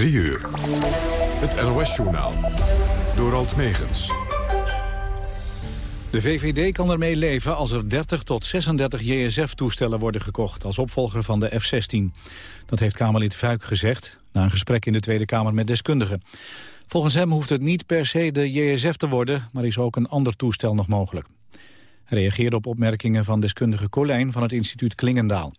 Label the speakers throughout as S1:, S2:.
S1: 3 uur. Het NOS-journaal. Door Alt Megens.
S2: De VVD kan ermee leven als er 30 tot 36 JSF-toestellen worden gekocht... als opvolger van de F-16. Dat heeft Kamerlid Vuik gezegd... na een gesprek in de Tweede Kamer met deskundigen. Volgens hem hoeft het niet per se de JSF te worden... maar is ook een ander toestel nog mogelijk. Hij reageerde op opmerkingen van deskundige Colijn van het instituut Klingendaal.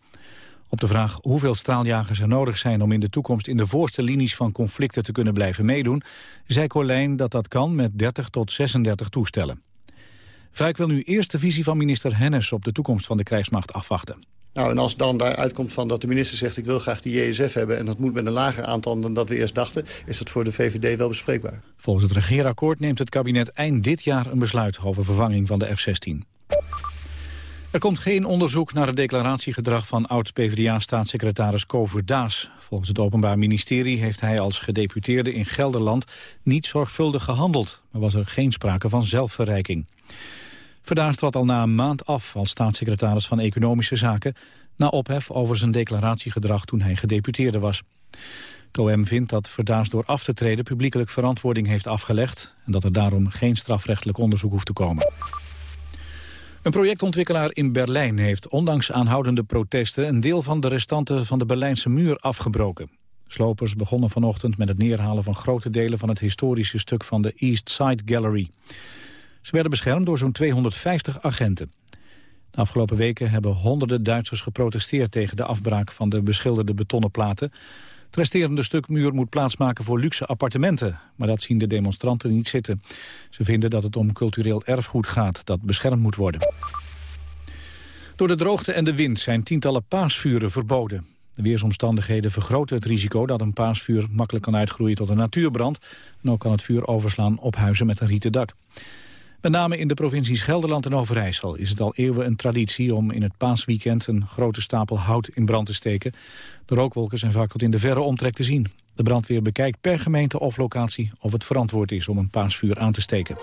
S2: Op de vraag hoeveel straaljagers er nodig zijn om in de toekomst in de voorste linies van conflicten te kunnen blijven meedoen, zei Colijn dat dat kan met 30 tot 36 toestellen. Vuik wil nu eerst de visie van minister Hennis op de toekomst van de krijgsmacht afwachten.
S3: Nou, en als dan daaruit komt van dat de minister zegt... ik wil graag die JSF hebben en dat moet met een lager aantal dan dat we eerst dachten... is dat voor de VVD wel bespreekbaar.
S2: Volgens het regeerakkoord neemt het kabinet eind dit jaar een besluit... over vervanging van de F-16. Er komt geen onderzoek naar het declaratiegedrag van oud-PVDA-staatssecretaris Kover Daas. Volgens het Openbaar Ministerie heeft hij als gedeputeerde in Gelderland niet zorgvuldig gehandeld, maar was er geen sprake van zelfverrijking. Verdaas trad al na een maand af als staatssecretaris van Economische Zaken... na ophef over zijn declaratiegedrag toen hij gedeputeerde was. Het vindt dat Verdaas door af te treden publiekelijk verantwoording heeft afgelegd... en dat er daarom geen strafrechtelijk onderzoek hoeft te komen. Een projectontwikkelaar in Berlijn heeft ondanks aanhoudende protesten... een deel van de restanten van de Berlijnse muur afgebroken. Slopers begonnen vanochtend met het neerhalen van grote delen... van het historische stuk van de East Side Gallery. Ze werden beschermd door zo'n 250 agenten. De afgelopen weken hebben honderden Duitsers geprotesteerd... tegen de afbraak van de beschilderde betonnen platen. Het resterende stuk muur moet plaatsmaken voor luxe appartementen. Maar dat zien de demonstranten niet zitten. Ze vinden dat het om cultureel erfgoed gaat dat beschermd moet worden. Door de droogte en de wind zijn tientallen paasvuren verboden. De weersomstandigheden vergroten het risico dat een paasvuur makkelijk kan uitgroeien tot een natuurbrand. En ook kan het vuur overslaan op huizen met een rieten dak. Met name in de provincies Gelderland en Overijssel is het al eeuwen een traditie om in het paasweekend een grote stapel hout in brand te steken. De rookwolken zijn vaak tot in de verre omtrek te zien. De brandweer bekijkt per gemeente of locatie of het verantwoord is om een paasvuur aan te steken.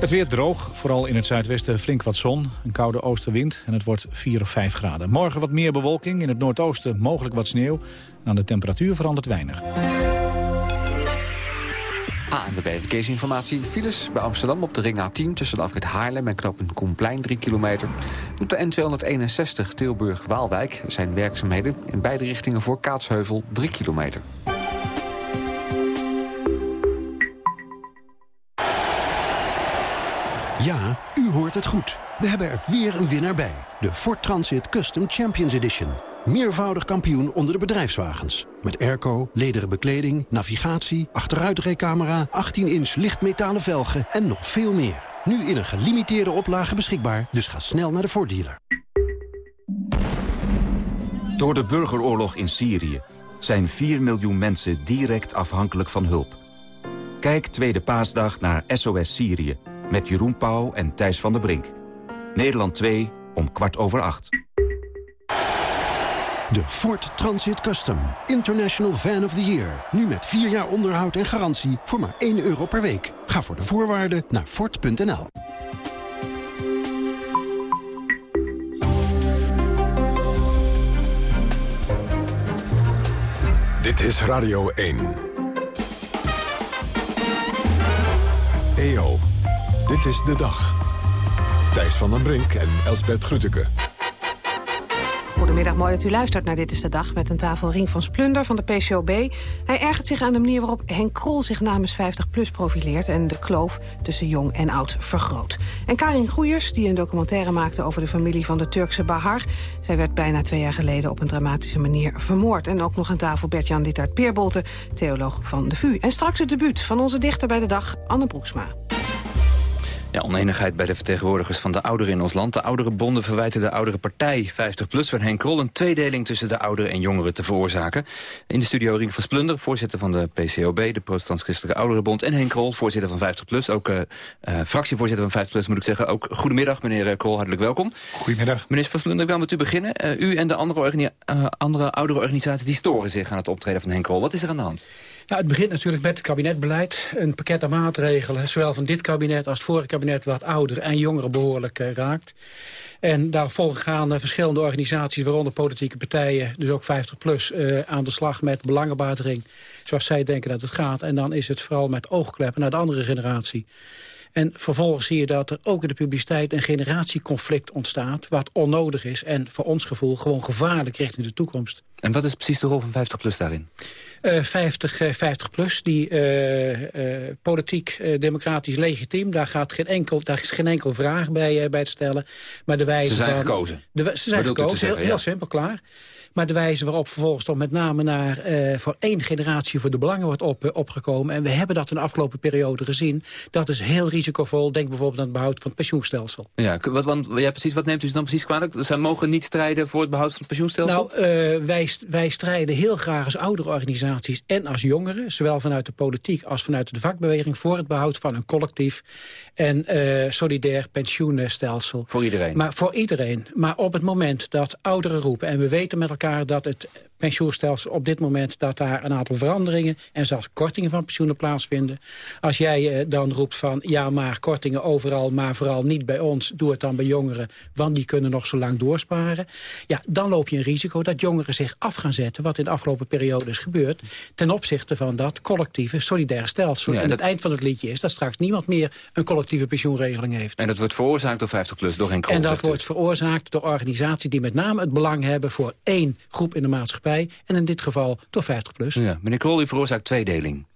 S2: Het weer droog, vooral in het zuidwesten flink wat zon, een koude oostenwind en het wordt 4 of 5 graden. Morgen wat meer bewolking, in het noordoosten mogelijk wat sneeuw en aan de temperatuur verandert weinig.
S4: ANWB Verkeersinformatie. Files bij Amsterdam op de ring A10 tussen de afrit Haarlem en knooppunt Koenplein 3 kilometer. Op de N261 Tilburg-Waalwijk zijn werkzaamheden in beide richtingen voor Kaatsheuvel 3 kilometer.
S5: Ja, u hoort het goed. We hebben er weer een winnaar bij. De Ford Transit Custom Champions Edition. Meervoudig kampioen onder de bedrijfswagens. Met airco, lederen bekleding, navigatie, achteruitrijcamera... 18-inch lichtmetalen velgen en nog veel meer. Nu in een gelimiteerde oplage beschikbaar, dus ga snel naar de voordealer.
S6: Door de burgeroorlog in Syrië zijn 4 miljoen mensen direct afhankelijk van hulp. Kijk Tweede Paasdag naar SOS Syrië met Jeroen Pauw en Thijs van der Brink. Nederland 2 om kwart over acht.
S5: De Ford Transit Custom. International Van of the Year. Nu met 4 jaar onderhoud en garantie voor maar 1 euro per week. Ga voor de voorwaarden naar Ford.nl.
S1: Dit is Radio 1. EO, dit is de dag. Thijs van den Brink en Elsbert Grütke.
S7: Goedemiddag, mooi dat u luistert naar Dit is de Dag... met een tafel Ring van Splunder van de PCOB. Hij ergert zich aan de manier waarop Henk Krol zich namens 50PLUS profileert... en de kloof tussen jong en oud vergroot. En Karin Goeiers, die een documentaire maakte over de familie van de Turkse Bahar. Zij werd bijna twee jaar geleden op een dramatische manier vermoord. En ook nog aan tafel Bert-Jan Littaert Peerbolte, theoloog van de VU. En straks het debuut van onze dichter bij de dag, Anne Broeksma.
S4: Ja, oneenigheid bij de vertegenwoordigers van de ouderen in ons land. De oudere bonden verwijten de oudere partij 50PLUS van Henk Krol... een tweedeling tussen de ouderen en jongeren te veroorzaken. In de studio Ring van Splunder, voorzitter van de PCOB... de Protestants-Christelijke Ouderenbond. En Henk Krol, voorzitter van 50PLUS. Ook uh, fractievoorzitter van 50PLUS moet ik zeggen. Ook goedemiddag, meneer Krol, hartelijk welkom.
S8: Goedemiddag.
S4: Meneer van Splunder, ik wil met u beginnen. Uh, u en de andere, andere oudere organisaties die storen zich aan het optreden van Henk Krol. Wat is er aan de hand?
S8: Het begint natuurlijk met het kabinetbeleid. Een pakket aan maatregelen, zowel van dit kabinet als het vorige kabinet wat ouderen en jongeren behoorlijk raakt. En daar gaan verschillende organisaties, waaronder politieke partijen... dus ook 50PLUS, aan de slag met belangenbehartiging... zoals zij denken dat het gaat. En dan is het vooral met oogkleppen naar de andere generatie. En vervolgens zie je dat er ook in de publiciteit een generatieconflict ontstaat... wat onnodig is en voor ons gevoel gewoon gevaarlijk richting de toekomst.
S4: En wat is precies de rol van 50PLUS daarin?
S8: Uh, 50, 50 plus, die uh, uh, politiek democratisch legitiem. Daar, gaat geen enkel, daar is geen enkel vraag bij, bij het stellen. Maar de wijze
S4: ze zijn
S8: van,
S4: gekozen.
S8: De, ze zijn gekozen, zeggen, heel, heel simpel, klaar. Maar de wijze waarop vervolgens toch met name naar uh, voor één generatie voor de belangen wordt op, uh, opgekomen. En we hebben dat in de afgelopen periode gezien. Dat is heel risicovol. Denk bijvoorbeeld aan het behoud van het pensioenstelsel.
S4: Ja, wat, want, ja, precies, wat neemt u dan precies kwalijk? Zij mogen niet strijden voor het behoud van het pensioenstelsel?
S8: Nou, uh, wij, wij strijden heel graag als oudere organisaties en als jongeren. Zowel vanuit de politiek als vanuit de vakbeweging. Voor het behoud van een collectief en solidair pensioenstelsel.
S4: Voor iedereen?
S8: Maar voor iedereen. Maar op het moment dat ouderen roepen en we weten met elkaar dat het pensioenstelsel op dit moment... dat daar een aantal veranderingen en zelfs kortingen van pensioenen plaatsvinden. Als jij uh, dan roept van ja, maar kortingen overal... maar vooral niet bij ons, doe het dan bij jongeren... want die kunnen nog zo lang doorsparen. Ja, dan loop je een risico dat jongeren zich af gaan zetten... wat in de afgelopen periode is gebeurd... ten opzichte van dat collectieve solidaire stelsel. Ja, en het eind van het liedje is dat straks niemand meer... een collectieve pensioenregeling heeft.
S4: En dat wordt veroorzaakt door 50PLUS, door geen
S8: En dat wordt veroorzaakt door organisaties die met name het belang hebben... voor één groep in de maatschappij. En in dit geval door 50 plus.
S4: Ja, meneer Krol, u veroorzaakt tweedeling.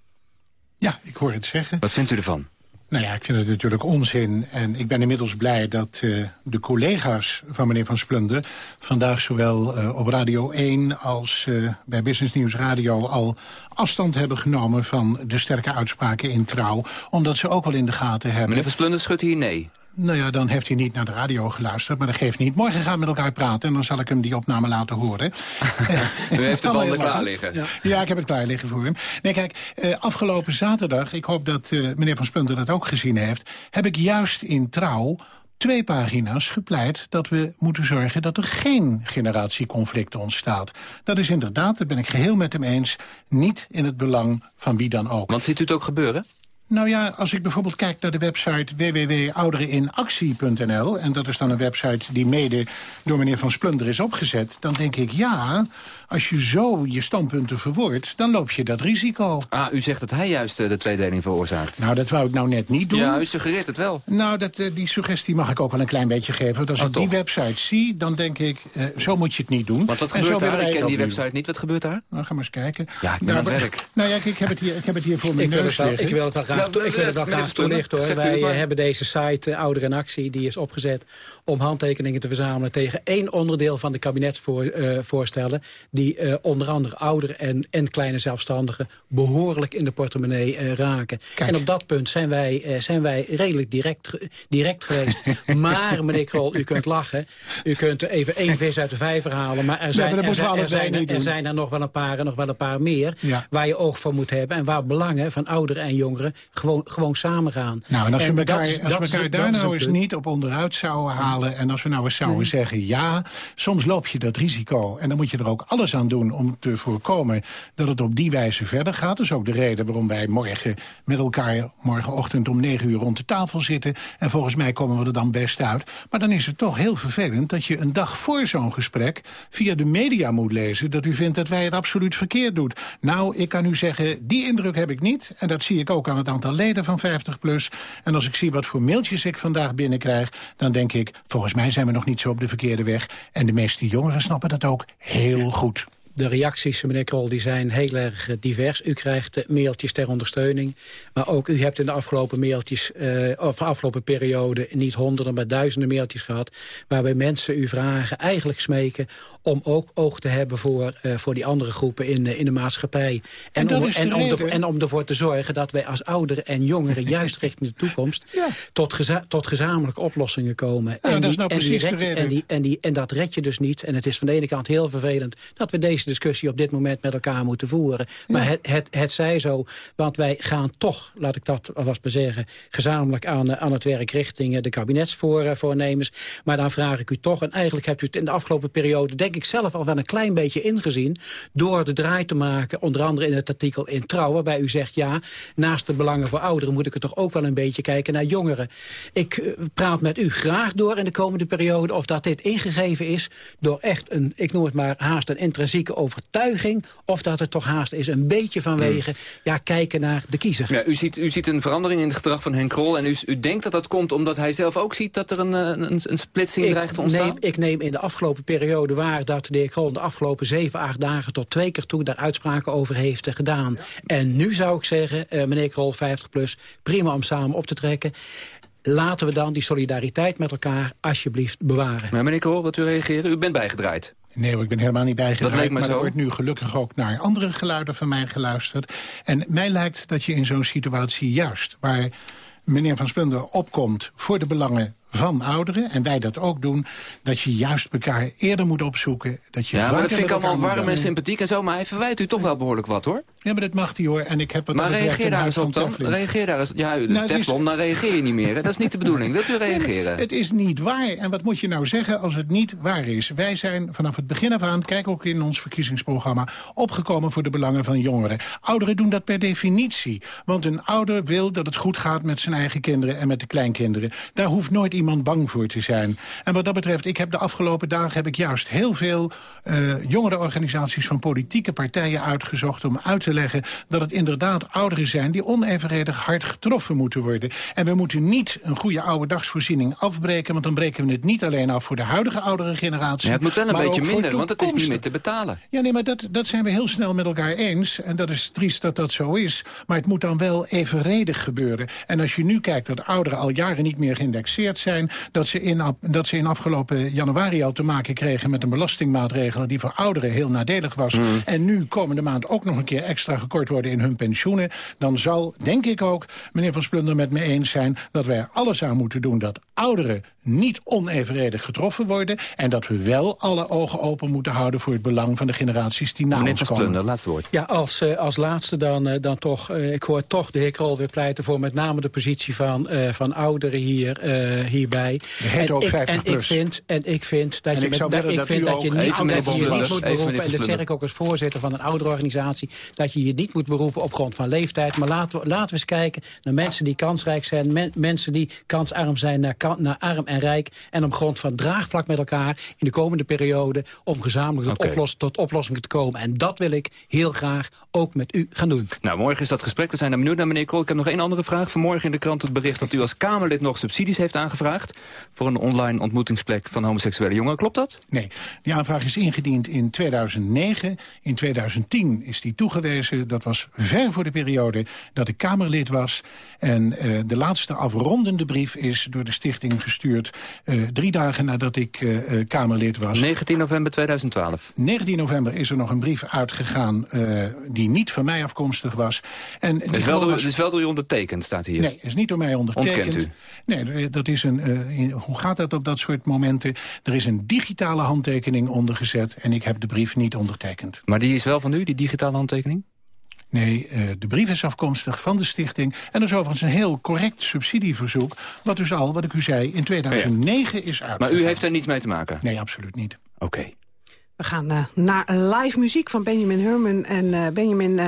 S9: Ja, ik hoor het zeggen.
S4: Wat vindt u ervan?
S9: Nou ja, ik vind het natuurlijk onzin. En ik ben inmiddels blij dat uh, de collega's van meneer Van Splunder... vandaag zowel uh, op Radio 1 als uh, bij Business News Radio... al afstand hebben genomen van de sterke uitspraken in Trouw. Omdat ze ook wel in de gaten hebben...
S4: Meneer Van Splunder schudt hier nee.
S9: Nou ja, dan heeft hij niet naar de radio geluisterd, maar dat geeft niet. Morgen gaan we met elkaar praten en dan zal ik hem die opname laten horen.
S4: U heeft de banden klaar liggen.
S9: Ja. ja. ik heb het klaar liggen voor hem. Nee, kijk, eh, afgelopen zaterdag, ik hoop dat eh, meneer Van Spunter dat ook gezien heeft... heb ik juist in Trouw twee pagina's gepleit dat we moeten zorgen dat er geen generatieconflict ontstaat. Dat is inderdaad, daar ben ik geheel met hem eens, niet in het belang van wie dan ook.
S4: Want ziet u het ook gebeuren?
S9: Nou ja, als ik bijvoorbeeld kijk naar de website www.oudereninactie.nl... en dat is dan een website die mede door meneer Van Splunder is opgezet... dan denk ik, ja, als je zo je standpunten verwoordt, dan loop je dat risico.
S4: Ah, u zegt dat hij juist uh, de tweedeling veroorzaakt.
S9: Nou, dat wou ik nou net niet doen.
S4: Ja, u suggereert het wel.
S9: Nou, dat, uh, die suggestie mag ik ook wel een klein beetje geven. Want als
S4: oh,
S9: ik die website zie, dan denk ik, uh, zo moet je het niet doen.
S4: Want wat gebeurt daar? Ik ken die website niet. niet. Wat gebeurt daar?
S9: Nou, ga maar eens kijken.
S4: Ja, ik ben nou, aan het werk.
S9: Nou ja, ik, ik, heb het hier, ik heb het hier voor mijn neus.
S8: Ik wil het wel graag, nou, ik wil het wel graag toelichten, hoor. Wij hebben deze site, Ouder in Actie, die is opgezet om handtekeningen te verzamelen tegen één onderdeel van de kabinetsvoorstellen... die onder andere ouderen en, en kleine zelfstandigen behoorlijk in de portemonnee uh, raken. Kijk. En op dat punt zijn wij, uh, zijn wij redelijk direct, direct geweest. maar, meneer Krol, u kunt lachen. U kunt even één vis uit de vijver halen. Maar er zijn, maar er, zijn, er, zijn, er, er zijn er nog wel een paar, nog wel een paar meer... Ja. waar je oog voor moet hebben. En waar belangen van ouderen en jongeren gewoon, gewoon samen gaan.
S9: Nou, en als en we elkaar, dat, als we elkaar daar nou eens niet op onderuit zouden halen... en als we nou eens zouden nee. zeggen ja, soms loop je dat risico. En dan moet je er ook alles aan doen om te voorkomen dat het op die wijze verder gaat. Dat is ook de reden waarom wij morgen met elkaar morgenochtend om negen uur rond de tafel zitten. En volgens mij komen we er dan best uit. Maar dan is het toch heel vervelend dat je een dag voor zo'n gesprek via de media moet lezen dat u vindt dat wij het absoluut verkeerd doen. Nou, ik kan u zeggen, die indruk heb ik niet. En dat zie ik ook aan het aantal leden van 50PLUS. En als ik zie wat voor mailtjes ik vandaag binnenkrijg, dan denk ik, volgens mij zijn we nog niet zo op de verkeerde weg. En de meeste jongeren snappen dat ook heel goed.
S8: De reacties, meneer Krol, die zijn heel erg divers. U krijgt mailtjes ter ondersteuning. Maar ook u hebt in de afgelopen mailtjes, uh, of de afgelopen periode... niet honderden, maar duizenden mailtjes gehad... waarbij mensen u vragen, eigenlijk smeken... om ook oog te hebben voor, uh, voor die andere groepen in, uh, in de maatschappij. En, en, om, en, om de, en, om ervoor te zorgen dat wij als ouderen en jongeren... juist richting de toekomst ja. tot, geza tot gezamenlijke oplossingen komen.
S9: Ja, en, die, dat is nou precies
S8: en, die red, en, die, en, die, en dat red je dus niet. En het is van de ene kant heel vervelend dat we deze deze discussie op dit moment met elkaar moeten voeren. Maar het, het, het zij zo, want wij gaan toch, laat ik dat alvast maar zeggen... gezamenlijk aan, aan het werk richting de kabinetsvoornemens. Maar dan vraag ik u toch, en eigenlijk hebt u het in de afgelopen periode... denk ik zelf al wel een klein beetje ingezien... door de draai te maken, onder andere in het artikel in Trouw... waarbij u zegt, ja, naast de belangen voor ouderen... moet ik er toch ook wel een beetje kijken naar jongeren. Ik eh, praat met u graag door in de komende periode... of dat dit ingegeven is door echt een, ik noem het maar... haast een intrinsieke overtuiging... of dat het toch haast is een beetje vanwege... Hmm. ja, kijken naar de kiezer.
S4: Ja, u, ziet, u ziet een verandering in het gedrag van Henk Krol... en u, u denkt dat dat komt omdat hij zelf ook ziet... dat er een, eh, een, een splitsing ik dreigt te ontstaan?
S8: Neem, ik neem in de afgelopen periode waar dat de heer Krol... de afgelopen zeven, acht dagen tot twee keer toe... daar uitspraken over heeft gedaan. En nu zou ik zeggen, uh, meneer Krol, 50 plus... prima om samen op te trekken laten we dan die solidariteit met elkaar alsjeblieft bewaren.
S4: Maar meneer Krol, wat u reageren? U bent bijgedraaid.
S9: Nee, ik ben helemaal niet bijgedraaid. Dat maar zo. er wordt nu gelukkig ook naar andere geluiden van mij geluisterd. En mij lijkt dat je in zo'n situatie juist... waar meneer Van Splender opkomt voor de belangen van ouderen, en wij dat ook doen... dat je juist elkaar eerder moet opzoeken. Dat je
S4: ja, maar dat vind ik allemaal warm en sympathiek en zo... maar hij verwijt u toch wel behoorlijk wat, hoor.
S9: Ja, maar dat mag hij, hoor. En ik heb het
S4: maar reageer daar eens op dan. Reageer daar eens. Ja, nou, Teflon, dan reageer je niet meer. Dat is niet de bedoeling. Wilt u reageren?
S9: het is niet waar. En wat moet je nou zeggen als het niet waar is? Wij zijn vanaf het begin af aan, kijk ook in ons verkiezingsprogramma... opgekomen voor de belangen van jongeren. Ouderen doen dat per definitie. Want een ouder wil dat het goed gaat met zijn eigen kinderen... en met de kleinkinderen. Daar hoeft nooit iemand bang voor te zijn. En wat dat betreft, ik heb de afgelopen dagen heb ik juist heel veel uh, jongerenorganisaties van politieke partijen uitgezocht om uit te leggen dat het inderdaad ouderen zijn die onevenredig hard getroffen moeten worden. En we moeten niet een goede oude dagsvoorziening afbreken, want dan breken we het niet alleen af voor de huidige oudere generatie. Ja,
S4: het moet wel een beetje minder, want het is niet meer te betalen.
S9: Ja, nee, maar dat, dat zijn we heel snel met elkaar eens. En dat is triest dat dat zo is. Maar het moet dan wel evenredig gebeuren. En als je nu kijkt dat ouderen al jaren niet meer geïndexeerd zijn dat ze, in, dat ze in afgelopen januari al te maken kregen... met een belastingmaatregel die voor ouderen heel nadelig was... Mm. en nu komende maand ook nog een keer extra gekort worden in hun pensioenen... dan zal, denk ik ook, meneer Van Splunder met me eens zijn... dat wij er alles aan moeten doen dat ouderen niet onevenredig getroffen worden... en dat we wel alle ogen open moeten houden... voor het belang van de generaties die na
S4: Meneer
S9: ons komen.
S4: Splunder, laatste woord.
S8: Ja, als, uh, als laatste dan, uh, dan toch... Uh, ik hoor toch de heer Krol weer pleiten voor met name de positie van, van ouderen hier, hierbij.
S9: En, ook 50
S8: ik, en ik vind, en ik vind dat je, met, dat, ik vind dat je niet, dat je niet moet beroepen... en dat zeg ik ook als voorzitter van een ouderorganisatie... dat je je niet moet beroepen op grond van leeftijd. Maar laten we, laten we eens kijken naar mensen die kansrijk zijn... Men, mensen die kansarm zijn naar, naar arm en rijk... en op grond van draagvlak met elkaar in de komende periode... om gezamenlijk tot, okay. oploss tot oplossingen te komen. En dat wil ik heel graag ook met u gaan doen.
S4: Nou, morgen is dat gesprek. We zijn er benieuwd naar meneer Krol. Ik heb nog één andere vraag. Vanmorgen in de krant het bericht dat u als Kamerlid nog subsidies heeft aangevraagd... voor een online ontmoetingsplek van homoseksuele jongeren. Klopt dat?
S9: Nee, die aanvraag is ingediend in 2009. In 2010 is die toegewezen. Dat was ver voor de periode dat ik Kamerlid was. En uh, de laatste afrondende brief is door de stichting gestuurd... Uh, drie dagen nadat ik uh, Kamerlid was.
S4: 19 november 2012.
S9: 19 november is er nog een brief uitgegaan die niet van mij afkomstig was.
S4: En het, is wel door, was... is wel door u ondertekend, staat hier.
S9: Nee, het is niet door mij ondertekend.
S4: Ontkent
S9: u? Nee, dat is een, in, hoe gaat dat op dat soort momenten? Er is een digitale handtekening ondergezet en ik heb de brief niet ondertekend.
S4: Maar die is wel van u, die digitale handtekening?
S9: Nee, uh, de brief is afkomstig van de stichting. En dat is overigens een heel correct subsidieverzoek... wat dus al, wat ik u zei, in 2009 ja. is uit.
S4: Maar u heeft er niets mee te maken?
S9: Nee, absoluut niet.
S4: Oké. Okay.
S7: We gaan uh, naar live muziek van Benjamin Herman en uh, Benjamin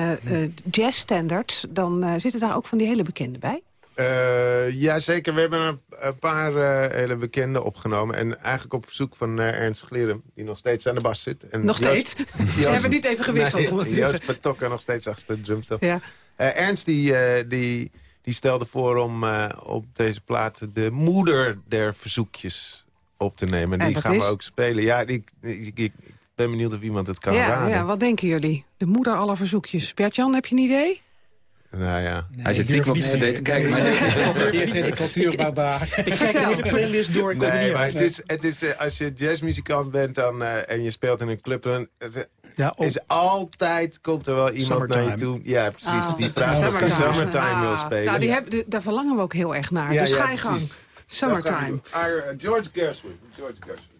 S7: Jazz Standards. Dan zitten daar ook van die hele bekende bij.
S10: Uh, ja, zeker. We hebben een, een paar uh, hele bekende opgenomen. En eigenlijk op verzoek van uh, Ernst Glerum, die nog steeds aan de bas zit. En
S7: nog steeds? Ze hebben niet even gewisseld
S10: nee, Joost Patokker nog steeds achter de drumstel. Ja. Ernst die, die, die stelde voor om op deze plaat de moeder der verzoekjes op te nemen. En die gaan we ook spelen. Ja, ik, ik, ik, ben benieuwd of iemand het kan
S7: ja,
S10: raden.
S7: Ja, wat denken jullie? De moeder aller verzoekjes. Bert-Jan, heb je een idee?
S10: Nou ja.
S4: Nee, Hij zit ziek op te kijken.
S8: Maar Hier zit de cultuurbarbaar. Ik kijk de hele playlist door.
S10: Nee, maar het is, het is, uh, als je jazzmuzikant bent dan, uh, en je speelt in een club... dan ja, is altijd, komt er wel iemand Summertime. naar je toe. Ja, precies. Ah, die vraagt of je Summertime ah, wil spelen.
S7: Nou, die heb, die, daar verlangen we ook heel erg naar. Ja, dus ja, ga je gang. Summertime.
S10: Uh, George Gershwin. George Gershwin.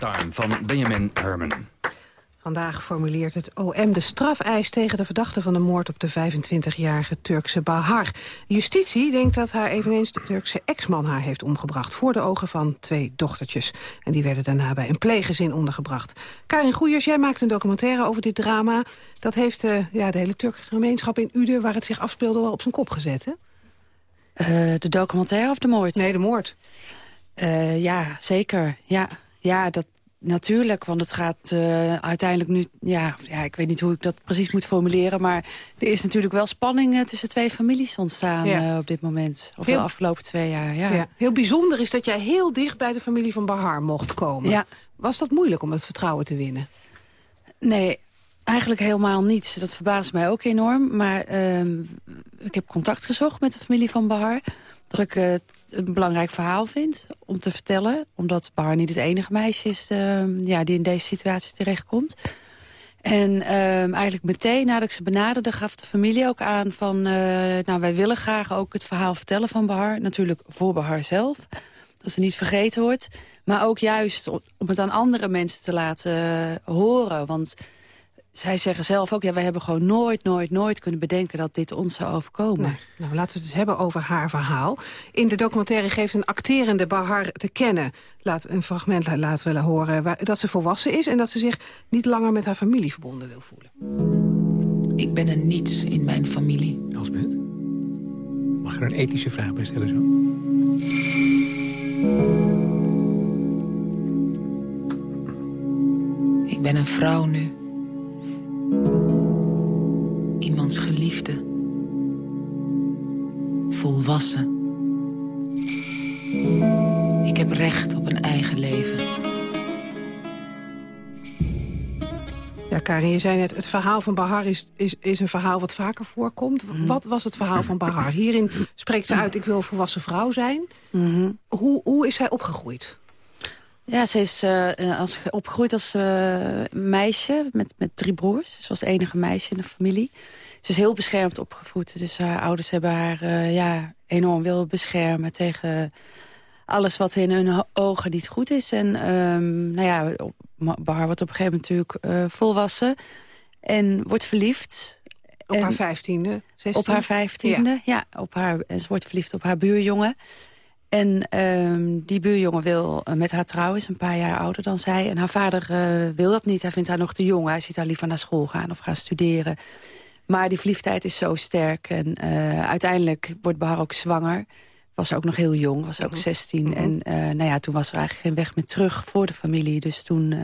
S4: Summertime van Benjamin Herman.
S7: Vandaag formuleert het OM de strafeis tegen de verdachte van de moord op de 25-jarige Turkse Bahar. Justitie denkt dat haar eveneens de Turkse ex-man haar heeft omgebracht... voor de ogen van twee dochtertjes. En die werden daarna bij een pleeggezin ondergebracht. Karin Goeiers, jij maakt een documentaire over dit drama. Dat heeft uh, ja, de hele Turkse gemeenschap in Uden, waar het zich afspeelde, wel op zijn kop gezet, hè?
S11: Uh, de documentaire of de moord?
S7: Nee, de moord.
S11: Uh, ja, zeker. Ja, ja, dat, natuurlijk, want het gaat uh, uiteindelijk nu... Ja, ja, ik weet niet hoe ik dat precies moet formuleren... maar er is natuurlijk wel spanning uh, tussen twee families ontstaan ja. uh, op dit moment. Of heel, de afgelopen twee jaar, ja. ja.
S7: Heel bijzonder is dat jij heel dicht bij de familie van Bahar mocht komen. Ja. Was dat moeilijk om het vertrouwen te winnen?
S11: Nee, eigenlijk helemaal niet. Dat verbaast mij ook enorm. Maar ik heb contact gezocht met de familie van Bahar dat ik het een belangrijk verhaal vind om te vertellen. Omdat Bar niet het enige meisje is uh, ja, die in deze situatie terechtkomt. En uh, eigenlijk meteen nadat ik ze benaderde gaf de familie ook aan van... Uh, nou, wij willen graag ook het verhaal vertellen van Bahar. Natuurlijk voor Bahar zelf, dat ze niet vergeten wordt. Maar ook juist om het aan andere mensen te laten horen. Want zij zeggen zelf ook, ja, wij hebben gewoon nooit, nooit, nooit kunnen bedenken dat dit ons zou overkomen. Nee.
S7: Nou, laten we het dus hebben over haar verhaal. In de documentaire geeft een acterende Bahar te kennen, laat een fragment laten willen horen, waar, dat ze volwassen is en dat ze zich niet langer met haar familie verbonden wil voelen.
S12: Ik ben een niets in mijn familie.
S13: Elsbeth, mag ik er een ethische vraag bij stellen zo?
S12: Ik ben een vrouw nu. Iemands geliefde. Volwassen. Ik heb recht op een eigen leven.
S7: Ja, Karin, je zei net, het verhaal van Bahar is, is, is een verhaal wat vaker voorkomt. Mhm. Wat was het verhaal van Bahar? Hierin spreekt ze uit, ik wil volwassen vrouw zijn. Mhm. Hoe, hoe is zij opgegroeid?
S11: Ja, ze is uh, als, opgegroeid als uh, meisje met, met drie broers. Ze was het enige meisje in de familie. Ze is heel beschermd opgevoed. Dus haar ouders hebben haar uh, ja, enorm willen beschermen tegen alles wat in hun ogen niet goed is. En um, nou ja, Bahar wordt op een gegeven moment natuurlijk volwassen. En wordt verliefd.
S7: Op haar vijftiende?
S11: Op haar vijftiende, ja. ja. op haar, en ze wordt verliefd op haar buurjongen. En um, die buurjongen wil uh, met haar trouwen, is een paar jaar ouder dan zij. En haar vader uh, wil dat niet, hij vindt haar nog te jong. Hij ziet haar liever naar school gaan of gaan studeren. Maar die verliefdheid is zo sterk. En uh, uiteindelijk wordt Bahar ook zwanger was ook nog heel jong, was ook 16. Mhm. En uh, nou ja, toen was er eigenlijk geen weg meer terug voor de familie. Dus toen